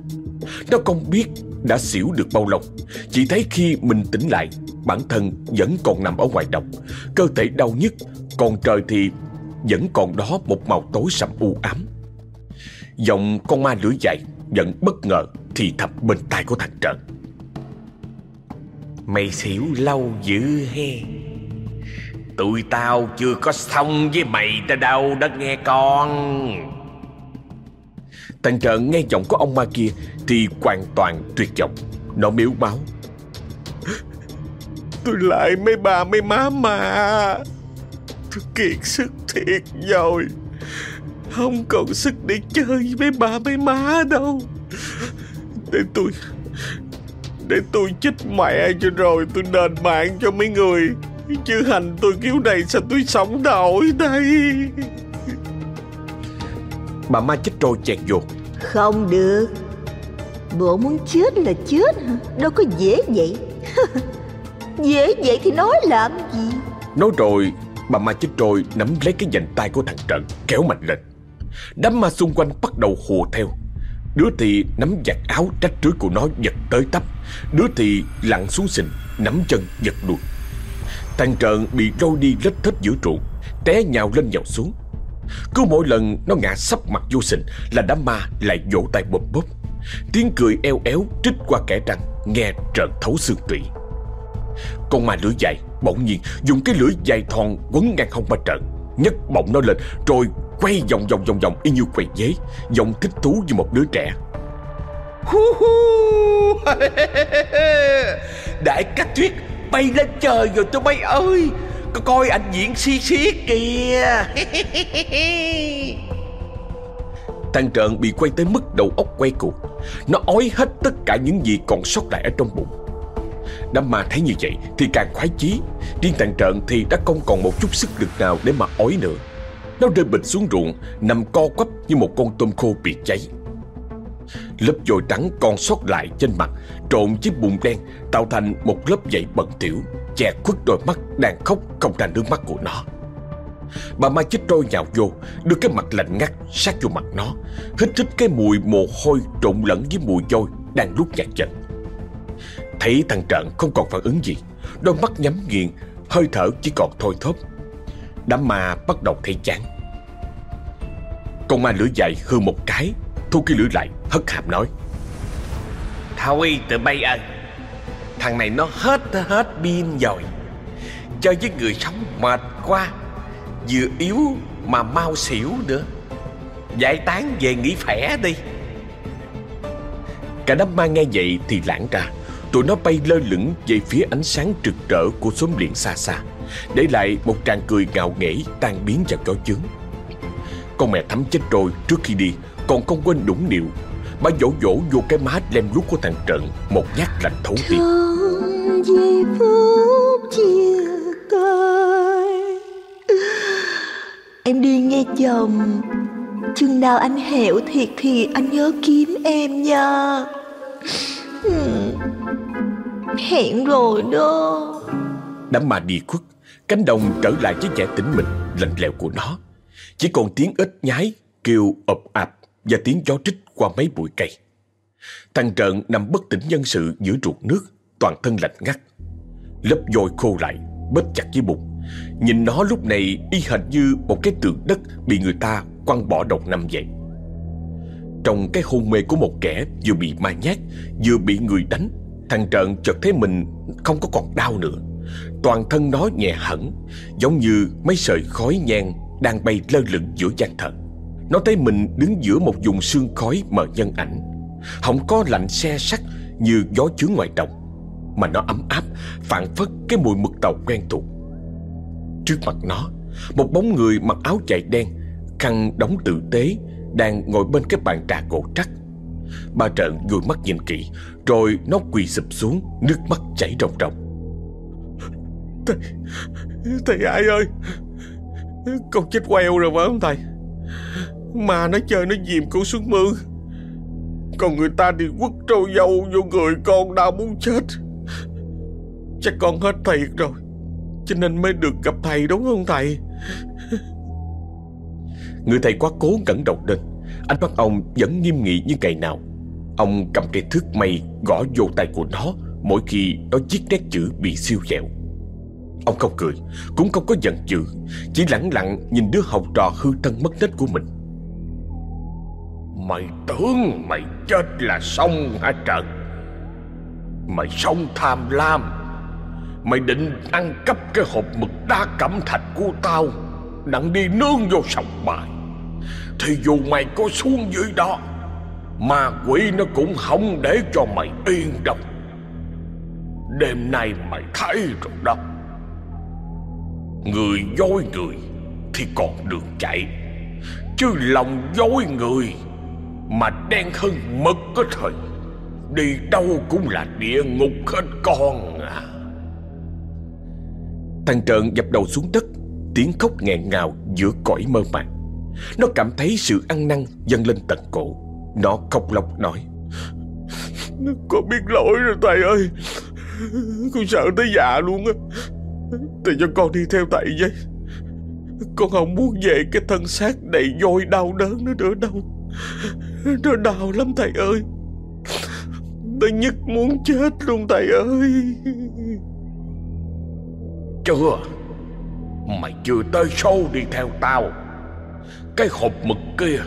[SPEAKER 1] Nó không biết đã xỉu được bao lâu. Chỉ thấy khi mình tỉnh lại, Bản thân vẫn còn nằm ở ngoài đồng Cơ thể đau nhức, Còn trời thì vẫn còn đó một màu tối sầm u ám. Giọng con ma lưỡi dài Vẫn bất ngờ thì thầm bên tai của thằng Trợn.
[SPEAKER 2] Mày xỉu lâu dữ he. Tụi tao chưa có xong với mày, ta đâu đó nghe con.
[SPEAKER 1] Thằng trợn nghe giọng của ông ma kia Thì hoàn toàn tuyệt vọng. Nó miếu máu.
[SPEAKER 2] Tôi lại mấy bà, mấy má mà. Tôi kiệt sức thiệt rồi. Không còn sức để chơi với mấy bà, mấy má đâu. Để tôi để tôi chết mẹ cho rồi Tôi đền mạng cho mấy người. Chứ hành tôi kiểu này sao tôi sống nổi đây?
[SPEAKER 1] Bà ma chết trôi chẹt vô.
[SPEAKER 3] Không được. Bộ muốn chết là chết hả? Đâu có dễ vậy. [laughs] Dễ vậy thì nói làm gì?
[SPEAKER 1] Nói rồi Bà ma chết trôi nắm lấy cái vành tay của thằng Trận Kéo mạnh lên. Đám ma xung quanh bắt đầu hùa theo Đứa thì nắm giặt áo trách rưới của nó giật tới tấp. Đứa thì lặn xuống sình Nắm chân, giật đuôi Thằng Trợn bị lôi đi lết thết giữa ruộng Té nhào lên nhào xuống. Cứ mỗi lần nó ngã sắp mặt vô sình Là đám ma lại vỗ tay bộp bóp. Tiếng cười eo éo trích qua kẻ răng Nghe trợn thấu xương tủy. Con ma lưỡi dài, bỗng nhiên dùng cái lưỡi dài thòn quấn ngang hông ba trợn, nhấc bọng nó lên, rồi quay vòng vòng vòng vòng, y như quầy dế giọng thích thú như một đứa trẻ.
[SPEAKER 2] Hu hu. [laughs] Đại cách thuyết, bay lên trời rồi tụi bay ơi! Có coi anh diễn si xiết kìa! [laughs]
[SPEAKER 1] Thằng trợn bị quay tới mức đầu óc quay cuồng. Nó ói hết tất cả những gì còn sót lại ở trong bụng. Đám ma thấy như vậy thì càng khoái chí. Riêng thằng trợn thì đã không còn một chút sức lực nào để mà ói nữa. Nó rơi bịch xuống ruộng, Nằm co quắp như một con tôm khô bị cháy. Lớp dồi trắng còn sót lại trên mặt, Trộn với bùn đen, Tạo thành một lớp dậy bẩn tiểu Che khuất đôi mắt đang khóc không ra nước mắt của nó. Bà Mai chết trôi nhào vô, Đưa cái mặt lạnh ngắt sát vô mặt nó, Hít hít cái mùi mồ hôi trộn lẫn với mùi dôi Đang lúc nhạt dần. Thấy thằng Trận không còn phản ứng gì, Đôi mắt nhắm nghiền, Hơi thở chỉ còn thôi thóp. Đám ma bắt đầu thấy chán. Con ma lưỡi dài hư một cái Thu cái lưỡi lại hất hàm nói.
[SPEAKER 2] Thôi tụi bay ơi Thằng này nó hết hết pin rồi. Chơi với người sống mệt quá Vừa yếu mà mau xỉu nữa. Giải tán về nghỉ khỏe đi.
[SPEAKER 1] Cả đám ma nghe vậy thì lãng ra. Tụi nó bay lơ lửng về phía ánh sáng trực rỡ của xóm liền xa xa Để lại một tràng cười ngạo nghễ tan biến vào gió chướng. Con mẹ thắm chết rồi trước khi đi Còn không quên đũng điệu Bà dỗ dỗ vô cái má lem lút của thằng Trận Một nhát lạnh thấu tim.
[SPEAKER 3] Trong giây phút chia tay Em đi nghe chồng. Chừng nào anh hẹo thiệt thì anh nhớ kiếm em nha. Hmm. Hẹn rồi đó.
[SPEAKER 1] Đám ma đi khuất Cánh đồng trở lại với vẻ tĩnh mịch, Lạnh lẽo của nó. Chỉ còn tiếng ếch nhái Kêu ập ạp Và tiếng gió trích qua mấy bụi cây. Thằng trợn nằm bất tỉnh nhân sự giữa ruột nước, Toàn thân lạnh ngắt. Lớp vôi khô lại, Bết chặt với bụng. Nhìn nó lúc này y hệt như một cái tượng đất Bị người ta quăng bỏ đầu năm vậy. Trong cái hôn mê của một kẻ Vừa bị ma nhát, Vừa bị người đánh, Thằng trợn chợt thấy mình không có còn đau nữa. Toàn thân nó nhẹ hẳn, Giống như mấy sợi khói nhang Đang bay lơ lửng giữa gian thờ. Nó thấy mình đứng giữa một vùng sương khói mờ nhân ảnh. Không có lạnh xe sắt Như gió chướng ngoài đồng, Mà nó ấm áp Phản phất cái mùi mực tàu quen thuộc. Trước mặt nó, Một bóng người mặc áo chạy đen, Khăn đóng tử tế, Đang ngồi bên cái bàn trà gỗ trắc. Ba trợn dùi mắt nhìn kỹ, Rồi nó quỳ sụp xuống, Nước mắt chảy ròng ròng.
[SPEAKER 2] Thầy Thầy ai ơi? Con chết queo rồi phải không thầy? Mà nó chơi nó dìm con xuống mương Còn người ta đi quất trâu dâu vô người con đau muốn chết. Chắc con hết thiệt rồi, Cho nên mới được gặp thầy đúng không thầy?
[SPEAKER 1] Người thầy quá cố ngẩng đầu lên. Ánh mắt ông vẫn nghiêm nghị như ngày nào. Ông cầm cây thước mây gõ vô tay của nó Mỗi khi nó viết nét chữ bị siêu dẹo. Ông không cười, Cũng không có giận dữ, Chỉ lặng lặng nhìn đứa học trò hư thân mất nết của mình.
[SPEAKER 2] Mày tưởng mày chết là xong hả Trần Mày sống tham lam, Mày định ăn cắp cái hộp mực đá cẩm thạch của tao Đặng đi nương vô sòng bài. Thì dù mày có xuống dưới đó, Ma quỷ nó cũng không để cho mày yên đâu. Đêm nay mày thấy rồi đó. Người dối người thì còn đường chạy. Chứ lòng dối người Mà đen hơn mực có thời, Đi đâu cũng là địa ngục hết con à.
[SPEAKER 1] Thằng Trợn dập đầu xuống đất, Tiếng khóc nghẹn ngào giữa cõi mơ màng. Nó cảm thấy sự ăn năn dâng lên tận cổ. Nó khóc lóc nói
[SPEAKER 2] Con biết lỗi rồi thầy ơi, Con sợ tới già luôn á. Thì cho con đi theo tại vậy Con không muốn về cái thân xác đầy vôi đau đớn nữa nữa đâu. Nó đau lắm thầy ơi. Tôi nhất muốn chết luôn thầy ơi. Chưa. Mày chưa tới sâu đi theo tao. Cái hộp mực kia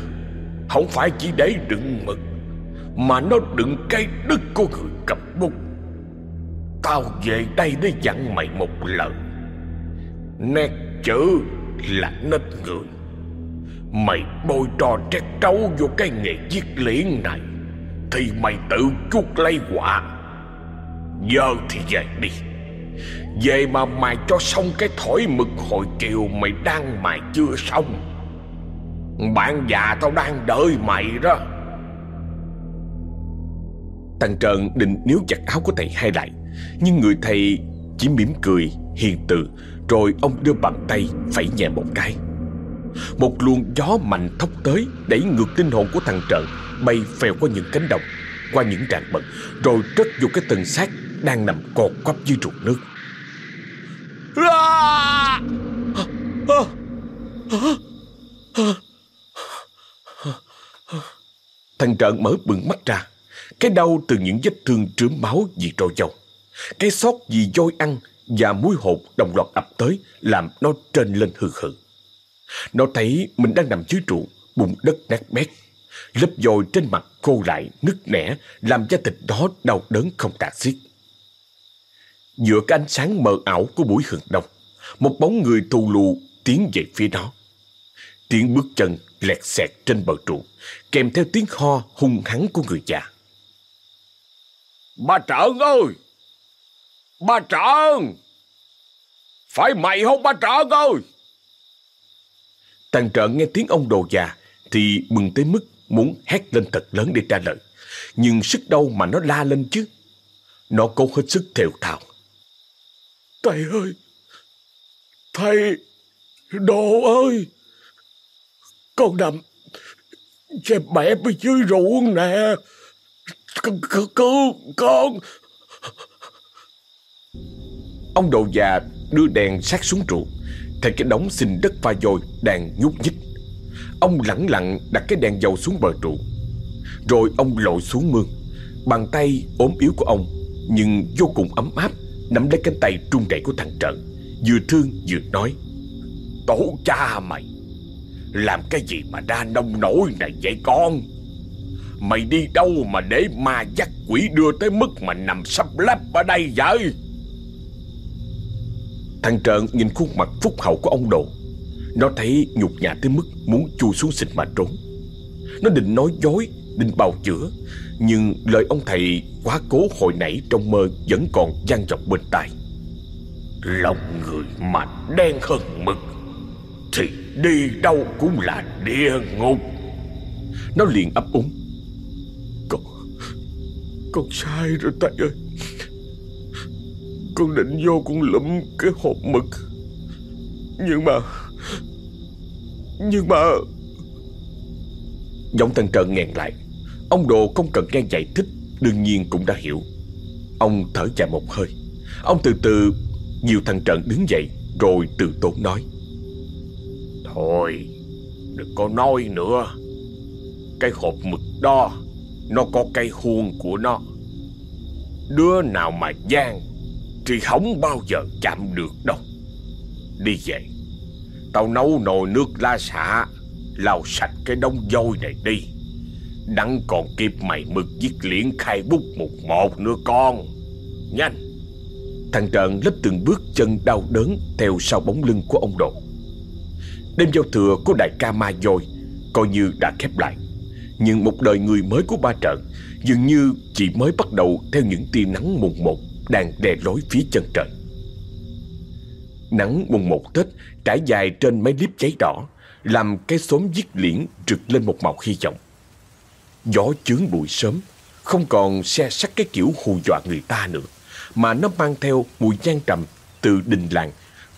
[SPEAKER 2] Không phải chỉ để đựng mực, Mà nó đựng cái đức của người cầm bút. Tao về đây để dặn mày một lần. Nét chữ là nết người. Mày bôi trò trét trấu vô cái nghề giết liễn này, Thì mày tự chuốc lấy quả. Giờ thì về đi. Về mà mày cho xong cái thổi mực hồi chiều mày đang mày chưa xong. Bạn già tao đang đợi mày đó.
[SPEAKER 1] Tăng Trần định níu chặt áo của thầy hai lại, Nhưng người thầy chỉ mỉm cười hiền từ. Rồi ông đưa bàn tay phẩy nhẹ một cái. Một luồng gió mạnh thốc tới Đẩy ngược linh hồn của thằng Trợn Bay phèo qua những cánh đồng, Qua những tràn bậc Rồi rớt vô cái tầng xác Đang nằm cột quắp dưới ruột nước. Thằng Trợn mở bừng mắt ra, Cái đau từ những vết thương trướm máu vì trôi dầu, Cái sót vì dôi ăn và muối hột đồng loạt ập tới Làm nó trên lên hừ hừ. Nó thấy mình đang nằm dưới trụ Bụng đất nát bét. Lớp dồi trên mặt khô lại, nứt nẻ Làm da thịt đó đau đớn không tả xiết. Giữa cái ánh sáng mờ ảo của buổi hừng đông Một bóng người thù lù tiến về phía đó. Tiếng bước chân lẹt xẹt trên bờ trụ Kèm theo tiếng ho hung hăng của người già.
[SPEAKER 2] Ba Trợn ơi! Ba Trợn Phải mày không ba Trợn ơi
[SPEAKER 1] Thằng trợn nghe tiếng ông đồ già Thì mừng tới mức muốn hét lên thật lớn để trả lời. Nhưng sức đâu mà nó la lên chứ Nó cố hết sức thều thào.
[SPEAKER 2] Thầy ơi Thầy Đồ ơi Con nằm Xem mẹ bên dưới ruộng nè. Cứu con
[SPEAKER 1] Ông đồ già đưa đèn sát xuống trụ Thấy cái đống xin đất pha dồi đang nhúc nhích. Ông lẳng lặng đặt cái đèn dầu xuống bờ trụ Rồi ông lội xuống mương. Bàn tay ốm yếu của ông, Nhưng vô cùng ấm áp, Nắm lấy cánh tay trung đẩy của thằng Trận Vừa thương vừa nói,
[SPEAKER 2] Tổ cha mày, Làm cái gì mà ra nông nổi này vậy con? Mày đi đâu mà để ma dắt quỷ đưa tới mức mà nằm sắp lấp ở đây vậy?
[SPEAKER 1] Thằng Trợn nhìn khuôn mặt phúc hậu của ông Đồ. Nó thấy nhục nhã tới mức muốn chui xuống xịt mà trốn. Nó định nói dối, định bào chữa Nhưng lời ông thầy quá cố hồi nãy trong mơ vẫn còn gian dọc bên tai.
[SPEAKER 2] Lòng người mà đen hơn mực Thì đi đâu cũng là địa ngục.
[SPEAKER 1] Nó liền ấp úng.
[SPEAKER 2] Con Con sai rồi thầy ơi. Con định vô con lụm cái hộp mực. Nhưng mà Nhưng mà
[SPEAKER 1] Giọng thằng Trợn nghẹn lại. Ông Đồ không cần nghe giải thích Đương nhiên cũng đã hiểu. Ông thở dài một hơi. Ông từ từ nhiều thằng Trợn đứng dậy Rồi từ tốn nói.
[SPEAKER 2] Thôi Đừng có nói nữa. Cái hộp mực đó Nó có cây khuôn của nó. Đứa nào mà gian thì không bao giờ chạm được đâu. Đi về, Tao nấu nồi nước la xạ Lau sạch cái đống vôi này đi. Đặng còn kịp mày mực viết liễn khai bút một một nữa con. Nhanh.
[SPEAKER 1] Thằng trần lết từng bước chân đau đớn Theo sau bóng lưng của ông Độ Đêm giao thừa của đại ca Ma Dôi Coi như đã khép lại. Nhưng một đời người mới của ba trận Dường như chỉ mới bắt đầu Theo những tia nắng mùng một. Đang đè lối phía chân trời. Nắng mùng một Tết trải dài trên mấy liếp cháy đỏ, Làm cái xóm giết liễn rực lên một màu hy vọng. Gió chướng bụi sớm, Không còn xe sắt cái kiểu hù dọa người ta nữa, Mà nó mang theo mùi nhang trầm Từ đình làng,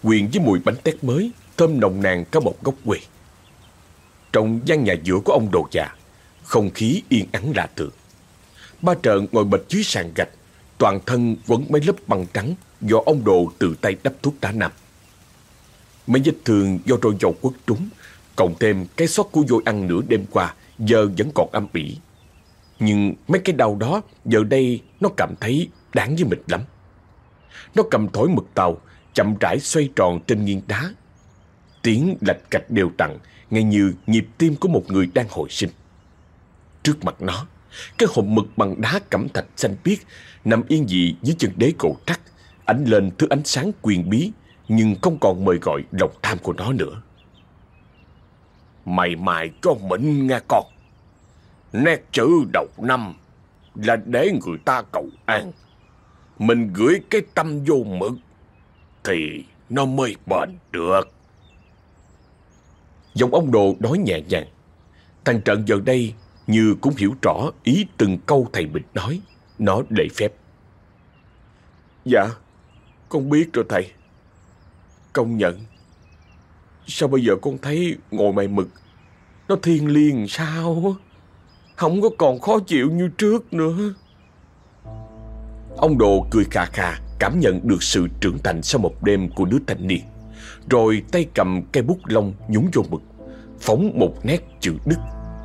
[SPEAKER 1] Quyện với mùi bánh tét mới, Thơm nồng nàn cả một góc quê. Trong gian nhà giữa của ông đồ già, Không khí yên ắng lạ thường. Ba trợn ngồi bệt dưới sàn gạch Toàn thân vẫn mấy lớp băng trắng Do ông đồ từ tay đắp thuốc đã nằm Mấy vết thương do trôi dầu quất trúng, Cộng thêm cái sót của vôi ăn nửa đêm qua, Giờ vẫn còn âm ỉ. Nhưng mấy cái đau đó Giờ đây nó cảm thấy đáng với mình lắm. Nó cầm thổi mực tàu, Chậm rãi xoay tròn trên nghiêng đá. Tiếng lạch cạch đều đặn, nghe như nhịp tim của một người đang hồi sinh. Trước mặt nó cái hộp mực bằng đá cẩm thạch xanh biếc Nằm yên dị dưới chân đế cổ trắc, Ánh lên thứ ánh sáng quyền bí, Nhưng không còn mời gọi lòng tham của nó nữa.
[SPEAKER 2] Mày mài cho mình nghe con. Nét chữ đầu năm Là để người ta cầu an. Mình gửi cái tâm vô mực Thì nó mới bền được.
[SPEAKER 1] Giọng ông đồ nói nhẹ nhàng. Thằng trận giờ đây như cũng hiểu rõ ý từng câu thầy Bịch nói Nó lễ phép.
[SPEAKER 2] Dạ Con biết rồi thầy. Công nhận Sao bây giờ con thấy ngồi mày mực Nó thiên liêng sao? Không có còn khó chịu như trước nữa.
[SPEAKER 1] Ông Đồ cười khà khà Cảm nhận được sự trưởng thành sau một đêm của đứa thanh niên. Rồi tay cầm cây bút lông nhúng vô mực Phóng một nét chữ đức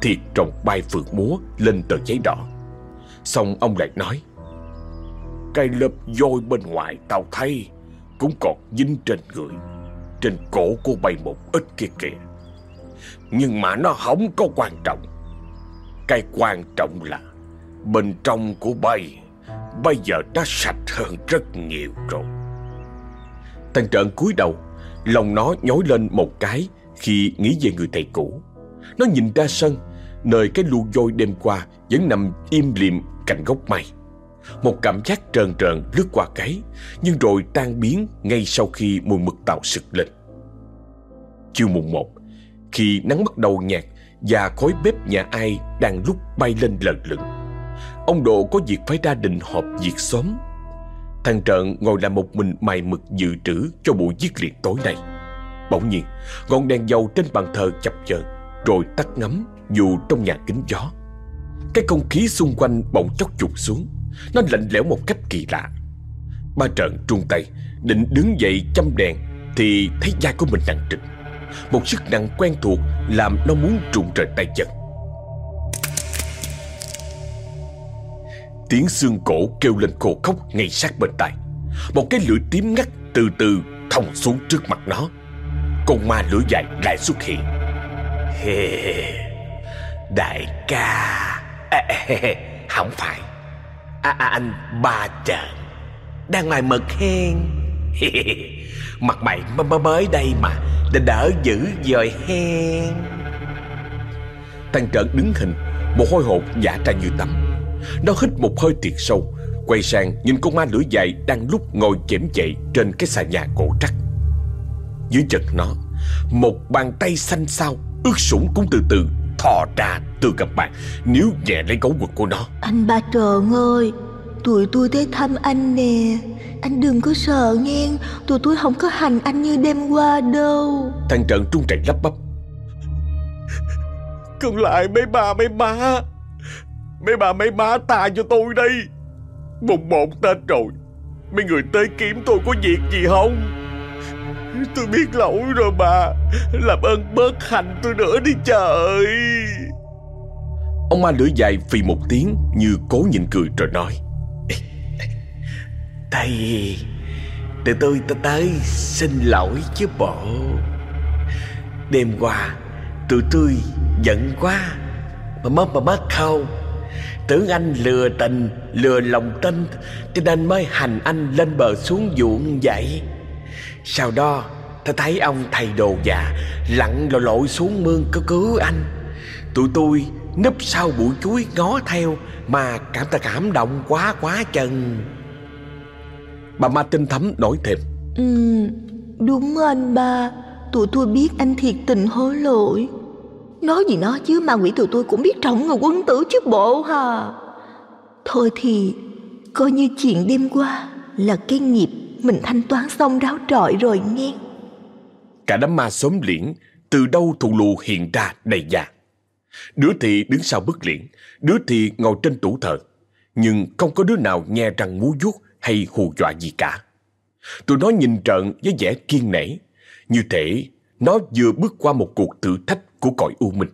[SPEAKER 1] Thiệt trồng bay phượng múa lên tờ giấy đỏ. Xong ông lại nói
[SPEAKER 2] Cây lớp vôi bên ngoài tao thấy Cũng còn dính trên người, Trên cổ của bay một ít kia kìa. Nhưng mà nó không có quan trọng. Cái quan trọng là Bên trong của bay Bây giờ đã sạch hơn rất nhiều rồi.
[SPEAKER 1] Thằng trợn cúi đầu, Lòng nó nhói lên một cái Khi nghĩ về người thầy cũ. Nó nhìn ra sân, Nơi cái lu vôi đêm qua Vẫn nằm im lìm cạnh gốc mây. Một cảm giác trơn trơn lướt qua cái, Nhưng rồi tan biến Ngay sau khi mùi mực tàu sực lên. Chiều mùng một, Khi nắng bắt đầu nhạt Và khói bếp nhà ai đang lúc bay lên lần lửng, Ông Độ có việc phải ra đình họp việc xóm. Thằng Trợn ngồi làm một mình mài mực dự trữ cho buổi giết liệt tối nay. Bỗng nhiên, Ngọn đèn dầu trên bàn thờ chập chờn. Rồi tắt ngấm, dù trong nhà kính gió. Cái không khí xung quanh bỗng chốc chụt xuống. Nó lạnh lẽo một cách kỳ lạ. Ba Trợn trung tay, Định đứng dậy châm đèn, Thì thấy da của mình nặng trịch. Một sức nặng quen thuộc Làm nó muốn trụng trời tay chân. Tiếng xương cổ kêu lên khô khóc ngay sát bên tai. Một cái lưỡi tím ngắt từ từ thòng xuống trước mặt nó. Con ma lưỡi dài lại xuất hiện. [laughs]
[SPEAKER 2] Đại ca. À, à Không phải. À, à, Anh ba trợn. Đang ngoài mực hen. [laughs] Mặt mày mới đây mà. Đã đỡ dữ rồi hen.
[SPEAKER 1] Thằng trợn đứng hình Một hôi hột giả ra như tắm. Nó hít một hơi thiệt sâu Quay sang nhìn con ma lưỡi dài Đang lúc ngồi chém chạy Trên cái xà nhà cổ trắc. Dưới chân nó Một bàn tay xanh xao Ướt sũng cũng từ từ thò ra từ gặp bạn. Nếu nhẹ lấy gấu quần của nó.
[SPEAKER 3] Anh ba trợn ơi Tụi tôi tới thăm anh nè. Anh đừng có sợ nghe Tụi tôi không có hành anh như đêm qua đâu.
[SPEAKER 1] Thằng trợn trung chạy lắp bắp.
[SPEAKER 2] Còn lại mấy bà mấy má Mấy bà mấy má tha cho tôi đây. Mùng một Tết rồi. Mấy người tới kiếm tôi có việc gì không Tôi biết lỗi rồi bà. Làm ơn bớt hành tôi nữa đi trời.
[SPEAKER 1] Ông ma lưỡi dài phì một tiếng Như cố nhịn cười rồi nói. [laughs]
[SPEAKER 2] Thầy Tụi tôi ta tới xin lỗi chứ bộ. Đêm qua Tụi tôi giận quá. Mà mất mà mất không? Tưởng anh lừa tình Lừa lòng tin Cho nên mới hành anh lên bờ xuống ruộng vậy sau đó Tôi thấy ông thầy đồ già Lặn lội lội xuống mương cứ cứu anh. Tụi tôi núp sau bụi chuối ngó theo Mà cảm ta cảm động quá quá chừng.
[SPEAKER 1] Bà ma tinh thấm nổi thêm.
[SPEAKER 3] Ừ, đúng anh ba. Tụi tôi biết anh thiệt tình hối lỗi. Nói gì nói chứ ma quỷ tụi tôi cũng biết trọng người quân tử chứ bộ hà. Thôi thì coi như chuyện đêm qua là cái nghiệp mình thanh toán xong ráo trọi rồi nghe
[SPEAKER 1] Cả đám ma xóm liễn từ đâu thù lù hiện ra đầy già. Đứa thì đứng sau bức liễn, đứa thì ngồi trên tủ thờ. Nhưng không có đứa nào nghe răng múa vuốt hay hù dọa gì cả. Tụi nó nhìn trợn với vẻ kiên nể. Như thể nó vừa bước qua một cuộc thử thách của cõi u minh.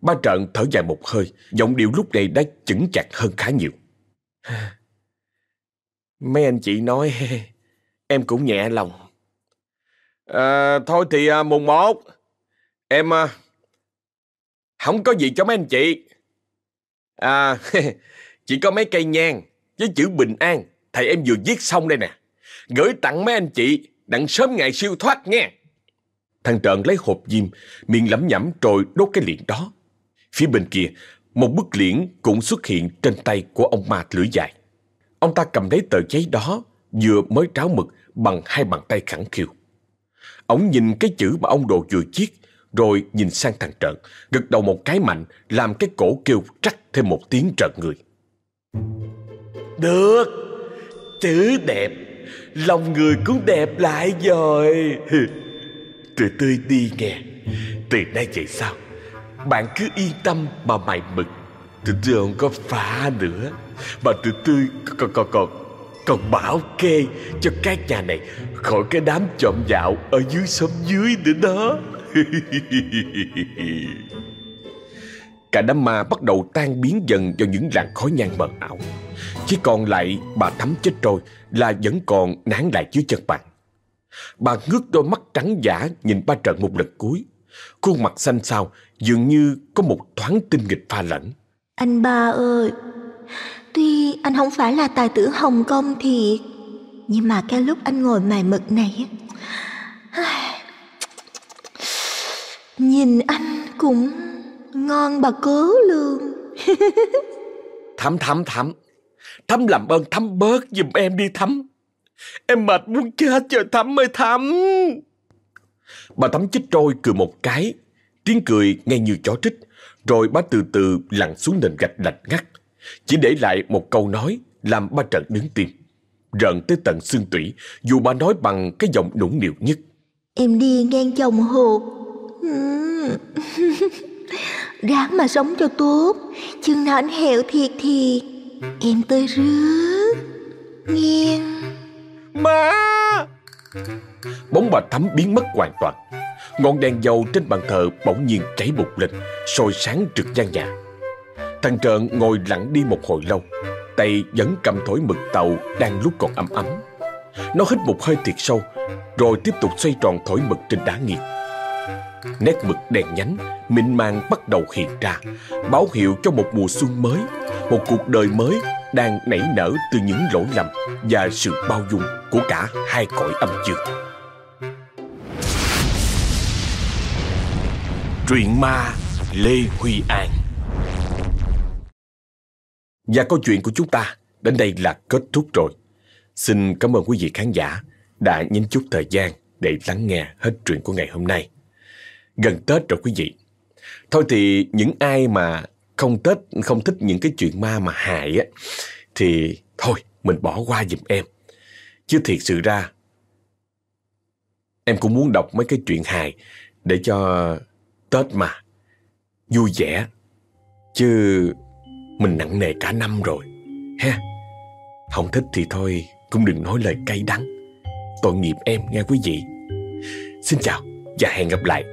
[SPEAKER 1] Ba trận thở dài một hơi, giọng điệu lúc này đã chững chặt hơn khá nhiều.
[SPEAKER 2] Mấy anh chị nói Em cũng nhẹ lòng. À, Thôi thì à, mùng một Em à, Không có gì cho mấy anh chị. À [laughs] Chỉ có mấy cây nhang Với chữ bình an Thầy em vừa viết xong đây nè. Gửi tặng mấy anh chị Đặng sớm ngày siêu thoát nghe.
[SPEAKER 1] Thằng Trợn lấy hộp diêm Miệng lẩm nhẩm rồi đốt cái liễn đó. Phía bên kia Một bức liễn cũng xuất hiện trên tay của ông ma lưỡi dài. Ông ta cầm lấy tờ giấy đó Vừa mới tráo mực Bằng hai bàn tay khẳng khiu. Ông nhìn cái chữ mà ông đồ vừa viết Rồi nhìn sang thằng Trợn Gật đầu một cái mạnh Làm cái cổ kêu trắc thêm một tiếng trợn người.
[SPEAKER 2] Được Chữ đẹp Lòng người cũng đẹp lại rồi. Tươi tươi đi nghe Từ nay vậy sao Bạn cứ yên tâm mà mày mực. Tụi tôi không có phá nữa Mà tụi tôi còn, còn, còn, còn bảo kê cho các nhà này, Khỏi cái đám trộm dạo ở dưới xóm dưới nữa đó. [laughs]
[SPEAKER 1] Cả đám ma bắt đầu tan biến dần vào những làn khói nhang mờ ảo. Chỉ còn lại bà thắm chết rồi là vẫn còn nán lại dưới chân bàn. Bà ngước đôi mắt trắng giả nhìn ba trận một lần cuối. Khuôn mặt xanh xao dường như có một thoáng tinh nghịch pha lẫn
[SPEAKER 3] Anh ba ơi Tuy anh không phải là tài tử Hồng Kông thì, Nhưng mà cái lúc anh ngồi mài mực này [sighs] Nhìn anh cũng ngon bà cố luôn [laughs]
[SPEAKER 2] Thắm thắm thắm. Thắm làm ơn, thắm bớt giùm em đi, thắm. Em mệt muốn chết rồi thắm ơi, thắm.
[SPEAKER 1] Bà Thắm chích trôi, cười một cái. Tiếng cười nghe như chó trích. Rồi bà từ từ lặn xuống nền gạch lạnh ngắt. Chỉ để lại một câu nói Làm ba trận đứng tim. Rợn tới tận xương tủy Dù bà nói bằng cái giọng nũng nịu nhất.
[SPEAKER 3] Em đi ngang chồng hột ừ. Ráng mà sống cho tốt. Chừng nào anh hẹo thiệt thì Em tới rước. Nghe
[SPEAKER 2] Má!
[SPEAKER 1] Bóng bà Thắm biến mất hoàn toàn. Ngọn đèn dầu trên bàn thờ bỗng nhiên cháy bục lên soi sáng trực gian nhà Thằng Trợn ngồi lặng đi một hồi lâu. Tay vẫn cầm thổi mực tàu Đang lúc còn ấm ấm. Nó hít một hơi thiệt sâu, Rồi tiếp tục xoay tròn thổi mực trên đá nghiệt Nét mực đèn nhánh Mịn màng bắt đầu hiện ra, Báo hiệu cho một mùa xuân mới, Một cuộc đời mới Đang nảy nở từ những lỗi lầm Và sự bao dung của cả hai cõi âm dương.
[SPEAKER 2] Truyện ma Lê Huy An
[SPEAKER 1] và câu chuyện của chúng ta đến đây là kết thúc rồi. Xin cảm ơn quý vị khán giả đã nhấn chút thời gian để lắng nghe hết truyện của ngày hôm nay. Gần Tết rồi quý vị. Thôi thì những ai mà không Tết, không thích những cái chuyện ma mà hại á, thì thôi mình bỏ qua giùm em. Chứ thiệt sự ra, em cũng muốn đọc mấy cái chuyện hài để cho Tết mà vui vẻ. Chứ mình nặng nề cả năm rồi. Ha, không thích thì thôi, cũng đừng nói lời cay đắng. Tội nghiệp em nghe quý vị. Xin chào và hẹn gặp lại